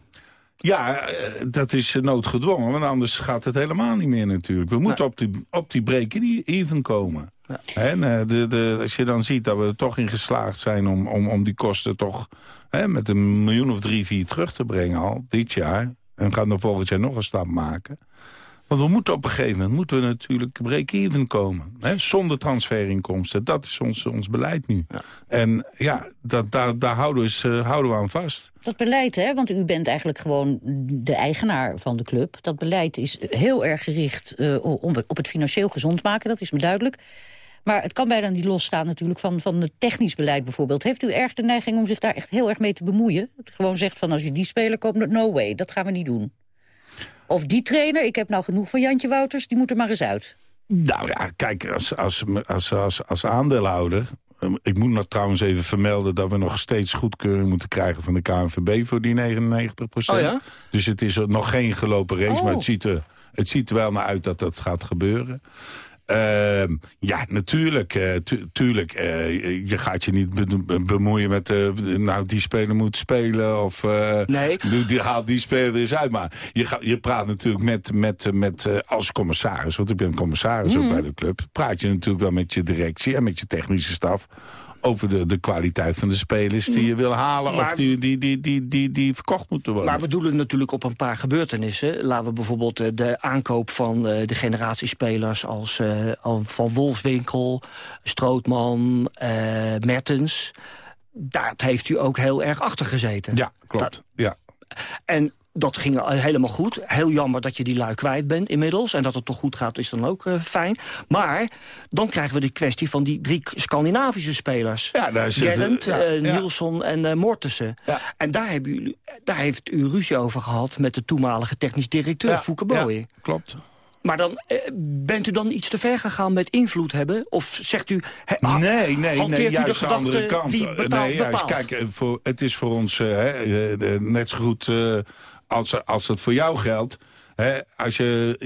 S27: Ja, eh, dat is noodgedwongen, want anders gaat het helemaal niet meer natuurlijk. We moeten op die, op die break-even komen. En, eh, de, de, als je dan ziet dat we er toch in geslaagd zijn om, om, om die kosten toch hè, met een miljoen of drie, vier terug te brengen al dit jaar. En gaan dan volgend jaar nog een stap maken. Want we moeten op een gegeven moment moeten we natuurlijk break-even komen. Hè, zonder transferinkomsten. Dat is ons, ons beleid nu. En ja, dat, daar, daar houden, we, eens, eh, houden we aan vast.
S17: Dat beleid, hè, want u bent eigenlijk gewoon de eigenaar van de club. Dat beleid is heel erg gericht eh, om, op het financieel gezond maken, dat is me duidelijk. Maar het kan bijna niet losstaan natuurlijk van, van het technisch beleid bijvoorbeeld. Heeft u erg de neiging om zich daar echt heel erg mee te bemoeien? Gewoon zegt van als je die speler koopt, no way, dat gaan we niet doen. Of die trainer, ik heb nou genoeg van Jantje Wouters, die moet er maar eens uit.
S27: Nou ja, kijk, als, als, als, als, als aandeelhouder... eh, Ik moet nog trouwens even vermelden dat we nog steeds goedkeuring moeten krijgen van de KNVB voor die 99
S15: Oh ja?
S27: Dus het is nog geen gelopen race,
S17: Oh.
S27: maar het ziet, er, het ziet er wel naar uit dat dat gaat gebeuren. Ehm, ja, natuurlijk. tu- tuurlijk eh, je gaat je niet be- bemoeien met... eh, nou, die speler moet spelen of...
S15: Nee.
S27: die, die haalt die speler er eens uit. Maar je, gaat, je praat natuurlijk met, met, met als commissaris... want ik ben commissaris ook bij de club... praat je natuurlijk wel met je directie en met je technische staf... over de, de kwaliteit van de spelers die je wil halen... of die, die, die, die, die, die verkocht moeten worden.
S15: Maar we doelen natuurlijk op een paar gebeurtenissen. Laten we bijvoorbeeld eh, de aankoop van eh, de generatiespelers... als eh, van Wolfswinkel, Strootman, Mertens. Daar heeft u ook heel erg achter gezeten.
S27: Ja, klopt. Ja.
S15: En dat ging al helemaal goed. Heel jammer dat je die lui kwijt bent inmiddels. En dat het toch goed gaat is dan ook eh, fijn. Maar dan krijgen we de kwestie van die drie Scandinavische spelers.
S27: Ja, daar zit-
S15: Gerrand,
S27: ja,
S15: eh,
S27: ja.
S15: Nielsen en eh Mortensen. En daar, hebben jullie, daar heeft u ruzie over gehad met de toenmalige technisch directeur, Fouke
S27: ja, klopt.
S15: Maar dan, bent u dan iets te ver gegaan met invloed hebben? Of zegt u, he,
S27: Nee, nee,
S15: hanteert
S27: nee,
S15: u de
S27: juist de andere
S15: gedachte
S27: kant.
S15: wie betaalt,
S27: nee, juist,
S15: bepaalt?
S27: kijk, voor, het is voor ons net zo goed als, als het voor jou geldt. Hè, als je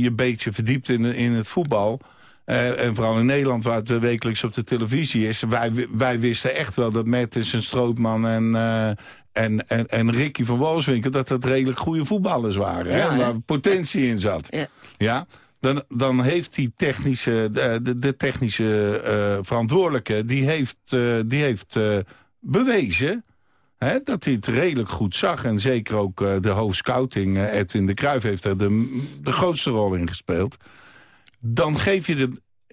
S27: je beetje verdiept in, in het voetbal... eh, en vooral in Nederland, waar het eh, wekelijks op de televisie is... wij, wij wisten echt wel dat Mertens en Strootman en... eh, en, en, en Ricky van Wolfswinkel, dat dat redelijk goede voetballers waren.
S15: Ja,
S27: hè, waar potentie in zat.
S15: Ja.
S27: Ja, dan, dan heeft die technische, de, de, technische verantwoordelijke... die heeft, die heeft bewezen hè, dat hij het redelijk goed zag. En zeker ook eh, de hoofdscouting, eh, Edwin de Cruijff... heeft er de, de grootste rol in gespeeld. Dan geef je de...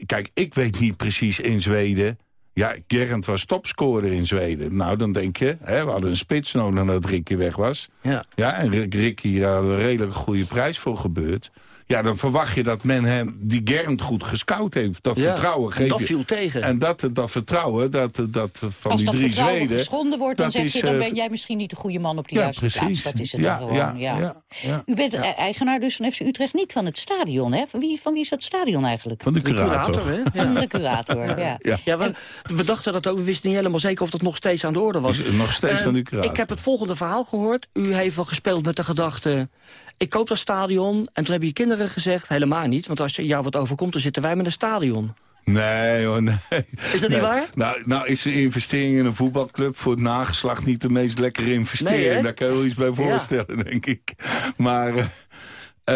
S27: Kijk, ik weet niet precies in Zweden... Ja, Gerrand was topscorer in Zweden. Nou, dan denk je, hè, we hadden een spits nodig nadat Ricky weg was.
S15: Ja.
S27: Ja, en Ricky had een redelijk goede prijs voor gebeurd. Ja, dan verwacht je dat men hem, die Gernd goed gescout heeft. Dat
S15: Ja,
S27: vertrouwen
S15: en
S27: geeft.
S15: dat viel tegen.
S27: En dat, dat vertrouwen, dat, dat van
S17: Als
S27: die
S17: dat
S27: drie
S17: vertrouwen
S27: Zweden...
S17: geschonden wordt, dan
S27: dat
S17: zeg
S27: is,
S17: je... dan
S27: eh,
S17: ben jij misschien niet de goede man op de
S27: Ja,
S17: juiste
S27: precies.
S17: plaats. Dat is het
S27: Ja,
S17: dan gewoon,
S27: ja,
S17: ja.
S27: ja, ja.
S17: U bent e- eigenaar dus van FC Utrecht, niet van het stadion, hè? Van wie, van wie is dat stadion eigenlijk?
S27: Van de
S15: De
S27: curator.
S15: hè?
S17: Van de curator, ja.
S27: Ja.
S15: Ja, we, we dachten dat ook. We wisten niet helemaal zeker of dat nog steeds aan de orde was.
S27: Is nog steeds
S15: Eh,
S27: aan de curator.
S15: Ik heb het volgende verhaal gehoord. U heeft wel gespeeld met de gedachte... ik koop dat stadion. En toen hebben je kinderen gezegd... helemaal niet, want als je jou wat overkomt... dan zitten wij met een stadion.
S27: Nee hoor, nee.
S15: Is dat niet waar?
S27: Nou, nou is de investering in een voetbalclub voor het nageslacht niet de meest lekkere investering.
S15: Nee?
S27: Daar kan je wel iets bij voorstellen, denk ik. Maar Uh,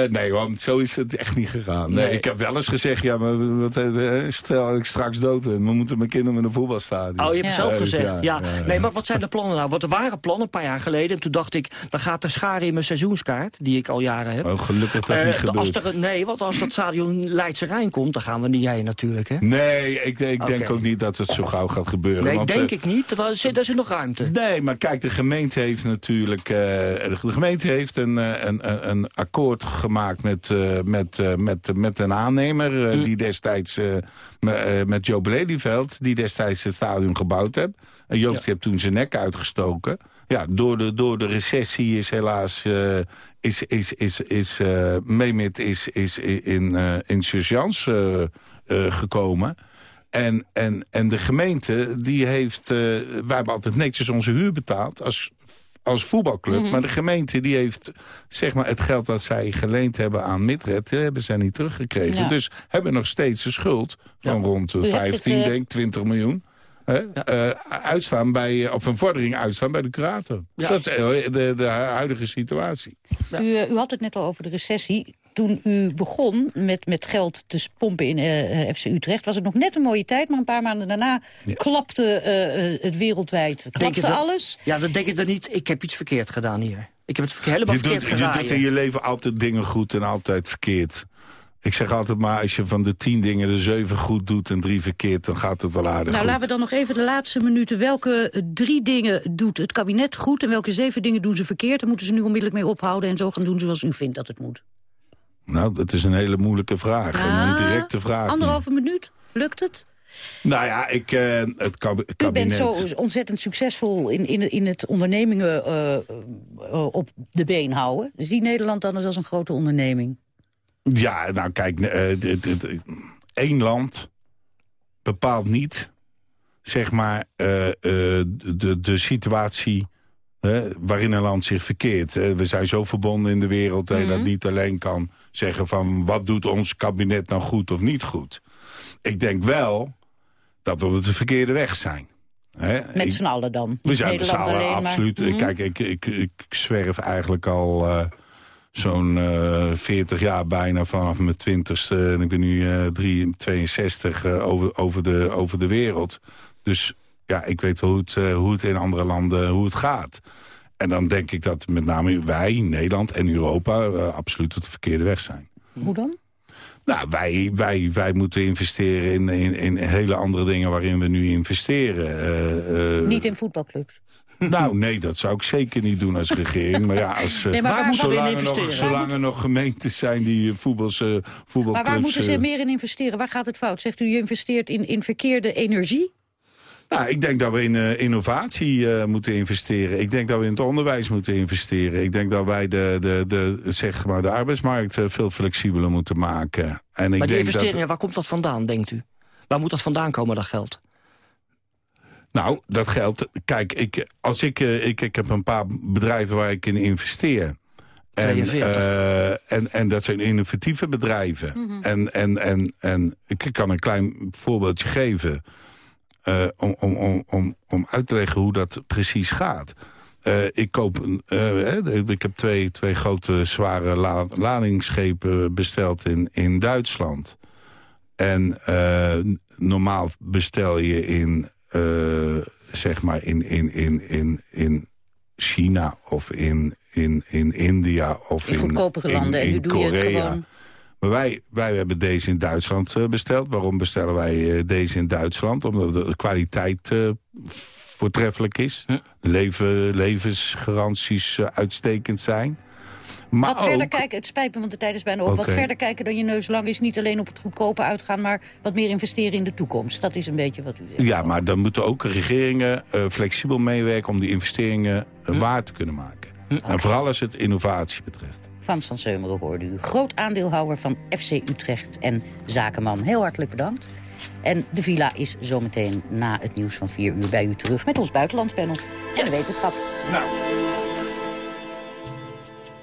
S27: nee, want zo is het echt niet gegaan. Nee, ik heb wel eens gezegd, ja, maar wat, uh, stel ik straks dood ben, we moeten mijn kinderen met een voetbalstadion.
S15: Oh, je hebt het zelf gezegd, ja, Nee, maar wat zijn de plannen nou? Want er waren plannen een paar jaar geleden. En toen dacht ik, dan gaat de scharen in mijn seizoenskaart, die ik al jaren heb.
S27: Oh, gelukkig dat niet gebeurd.
S15: Als er, nee, want als dat stadion Leidse Rijn komt, dan gaan we niet jij natuurlijk, hè?
S27: Nee, ik, ik denk ook niet dat het zo gauw gaat gebeuren.
S15: Nee,
S27: want,
S15: denk ik niet. Daar zit, daar zit nog ruimte.
S27: Nee, maar kijk, de gemeente heeft natuurlijk... de gemeente heeft een, een, een akkoord gemaakt met, uh, met, uh, met, met een aannemer... Uh, die destijds met Joop Lelyveld... die destijds het stadion gebouwd heeft. En Joop ja. heeft toen zijn nek uitgestoken. Ja, door de, door de recessie is helaas... is, is, is, is, Memit is, is in, in surgeance gekomen... En, en, en de gemeente, die heeft... Wij hebben altijd netjes onze huur betaald als als voetbalclub.
S15: Mhm.
S27: Maar de gemeente die heeft zeg maar, het geld dat zij geleend hebben aan Midred... hebben zij niet teruggekregen.
S17: Ja.
S27: Dus hebben nog steeds een schuld van rond de
S17: U hebt
S27: 15,
S17: het, eh,
S27: denk 20 miljoen. Hè, eh, uitstaan bij, of een vordering uitstaan bij de curator. Dat is eh, de, de huidige situatie.
S17: U, eh, u had het net al over de recessie. Toen u begon met, met geld te pompen in eh, eh, FC Utrecht... was het nog net een mooie tijd, maar een paar maanden daarna... klapte eh, eh, het wereldwijd.
S15: Denk
S17: Klapte
S15: je dat-
S17: alles.
S15: Ja, dan denk ik dan niet. Ik heb iets verkeerd gedaan hier. Ik heb het verkeer, helemaal
S27: Je doet,
S15: verkeerd
S27: je
S15: gedaan.
S27: doet in je leven altijd dingen goed en altijd verkeerd. Ik zeg altijd maar, als je van de tien dingen de zeven goed doet en drie verkeerd... dan gaat het wel aardig
S17: Nou,
S27: goed.
S17: laten we dan nog even de laatste minuten... welke drie dingen doet het kabinet goed... en welke zeven dingen doen ze verkeerd... daar moeten ze nu onmiddellijk mee ophouden... en zo gaan doen zoals u vindt dat het moet.
S27: Nou, dat is een hele moeilijke vraag. En een directe vraag.
S17: Anderhalve minuut, lukt het?
S27: Nou ja, ik, eh, het kab-
S17: U bent
S27: kabinet...
S17: zo ontzettend succesvol in, in, in het ondernemingen eh, eh, op de been houden. Zie Nederland dan eens als een grote onderneming?
S27: Ja, nou kijk, één land bepaalt niet, zeg maar, de, de situatie waarin een land zich verkeert. We zijn zo verbonden in de wereld dat je dat niet alleen kan zeggen van... wat doet ons kabinet nou goed of niet goed. Ik denk wel dat we op de verkeerde weg zijn.
S17: Met z'n allen dan.
S27: we zijn met z'n allen,
S17: maar.
S27: absoluut.
S17: Mhm.
S27: Kijk, ik, ik, ik zwerf eigenlijk al eh, zo'n eh 40 jaar bijna vanaf mijn twintigste. En ik ben nu eh 3, 62 eh, over, over, de, over de wereld. Dus ja, ik weet wel hoe het, eh, hoe het in andere landen hoe het gaat. En dan denk ik dat met name wij, Nederland en Europa... eh, absoluut op de verkeerde weg zijn.
S17: Hoe dan?
S27: Nou, wij, wij, wij moeten investeren in, in, in hele andere dingen waarin we nu investeren. Eh, eh,
S17: Niet in voetbalclubs.
S27: nou, nee, dat zou ik zeker niet doen als regering. Maar ja, als,
S17: Nee, maar waar moeten we in
S27: er nog, zolang er nog gemeentes zijn die voetbals, voetbalclubs...
S17: Maar waar moeten ze meer in investeren? Waar gaat het fout? Zegt u, je investeert in, in verkeerde energie?
S27: Nou, ik denk dat we in eh, innovatie eh, moeten investeren. Ik denk dat we in het onderwijs moeten investeren. Ik denk dat wij de, de, de, zeg maar de arbeidsmarkt eh, veel flexibeler moeten maken. En ik
S15: maar die
S27: denk
S15: investeringen,
S27: dat,
S15: waar komt dat vandaan, denkt u? Waar moet dat vandaan komen, dat geld?
S27: nou, dat geldt. Kijk, ik, als ik, ik, ik heb een paar bedrijven waar ik in investeer. En,
S15: 42.
S27: eh, en, en dat zijn innovatieve bedrijven.
S15: Mhm.
S27: en, en, en, en ik kan een klein voorbeeldje geven... eh, om, om, om, om, om uit te leggen hoe dat precies gaat. Eh, ik, koop, een, eh, ik heb twee, twee grote zware la, ladingsschepen besteld in, in Duitsland. En eh, normaal bestel je in, eh, zeg maar in, in, in, in, in China of in, in, in India of
S17: In goedkopere landen. En nu doe je het
S27: Korea. Maar wij, wij hebben deze in Duitsland eh, besteld. Waarom bestellen wij eh, deze in Duitsland? Omdat de kwaliteit eh, voortreffelijk is. De leven, levensgaranties uitstekend zijn. Maar
S17: wat verder kijken, het spijt me, want de tijd is bijna op. Wat verder kijken dan je neus lang is. Niet alleen op het goedkope uitgaan, maar wat meer investeren in de toekomst. Dat is een beetje wat u zegt.
S27: Ja, maar dan moeten ook regeringen eh, flexibel meewerken... om die investeringen eh, waar te kunnen maken. En vooral als het innovatie betreft.
S17: Van Zeumeren hoorde u. Groot aandeelhouder van FC Utrecht en zakenman. Heel hartelijk bedankt. En de villa is zometeen na het nieuws van 4 uur bij u terug... met ons buitenlandpanel en de wetenschap.
S27: Nou.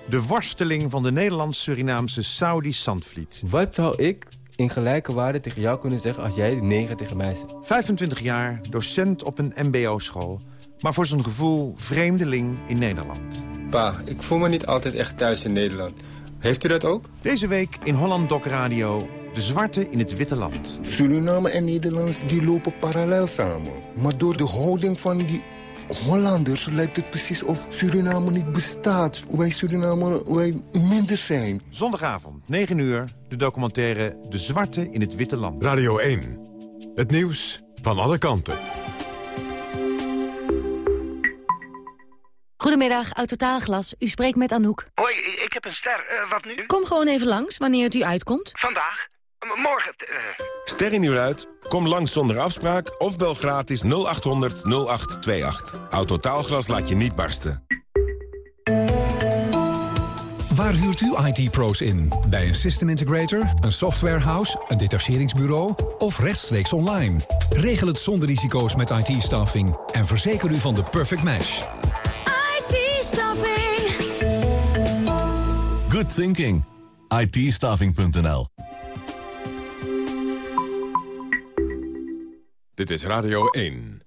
S28: De worsteling van de Nederlands-Surinaamse Saudi Sandvliet.
S29: Wat zou ik in gelijke waarde tegen jou kunnen zeggen als jij negen tegen mij zegt?
S28: 25 jaar, docent op een mbo-school. Maar voor zijn gevoel vreemdeling in Nederland.
S30: Pa, ik voel me niet altijd echt thuis in Nederland. Heeft u dat ook?
S28: Deze week in Holland Doc Radio... De zwarte in het witte land.
S31: Suriname en Nederlands die lopen parallel samen. Maar door de houding van die Hollanders lijkt het precies of Suriname niet bestaat. Wij Suriname, wij minder zijn.
S28: Zondagavond, 9 uur, de documentaire De Zwarte in het Witte Land.
S1: Radio 1, het nieuws van alle kanten.
S32: Goedemiddag, Autotaalglas. U spreekt met Anouk.
S33: Hoi, ik heb een ster. Uh, wat nu?
S32: Kom gewoon even langs, wanneer het u uitkomt.
S33: Vandaag? M morgen? Uh...
S10: Ster in uur uit? Kom langs zonder afspraak of bel gratis 0800 0828. Autotaalglas laat je niet barsten.
S13: Waar huurt u IT-pro's in? Bij een system integrator, een softwarehouse, een detacheringsbureau of rechtstreeks online? Regel het zonder risico's met IT-staffing en verzeker u van de perfect match.
S34: IT-staffing.
S35: Good thinking. it
S1: Dit is Radio 1.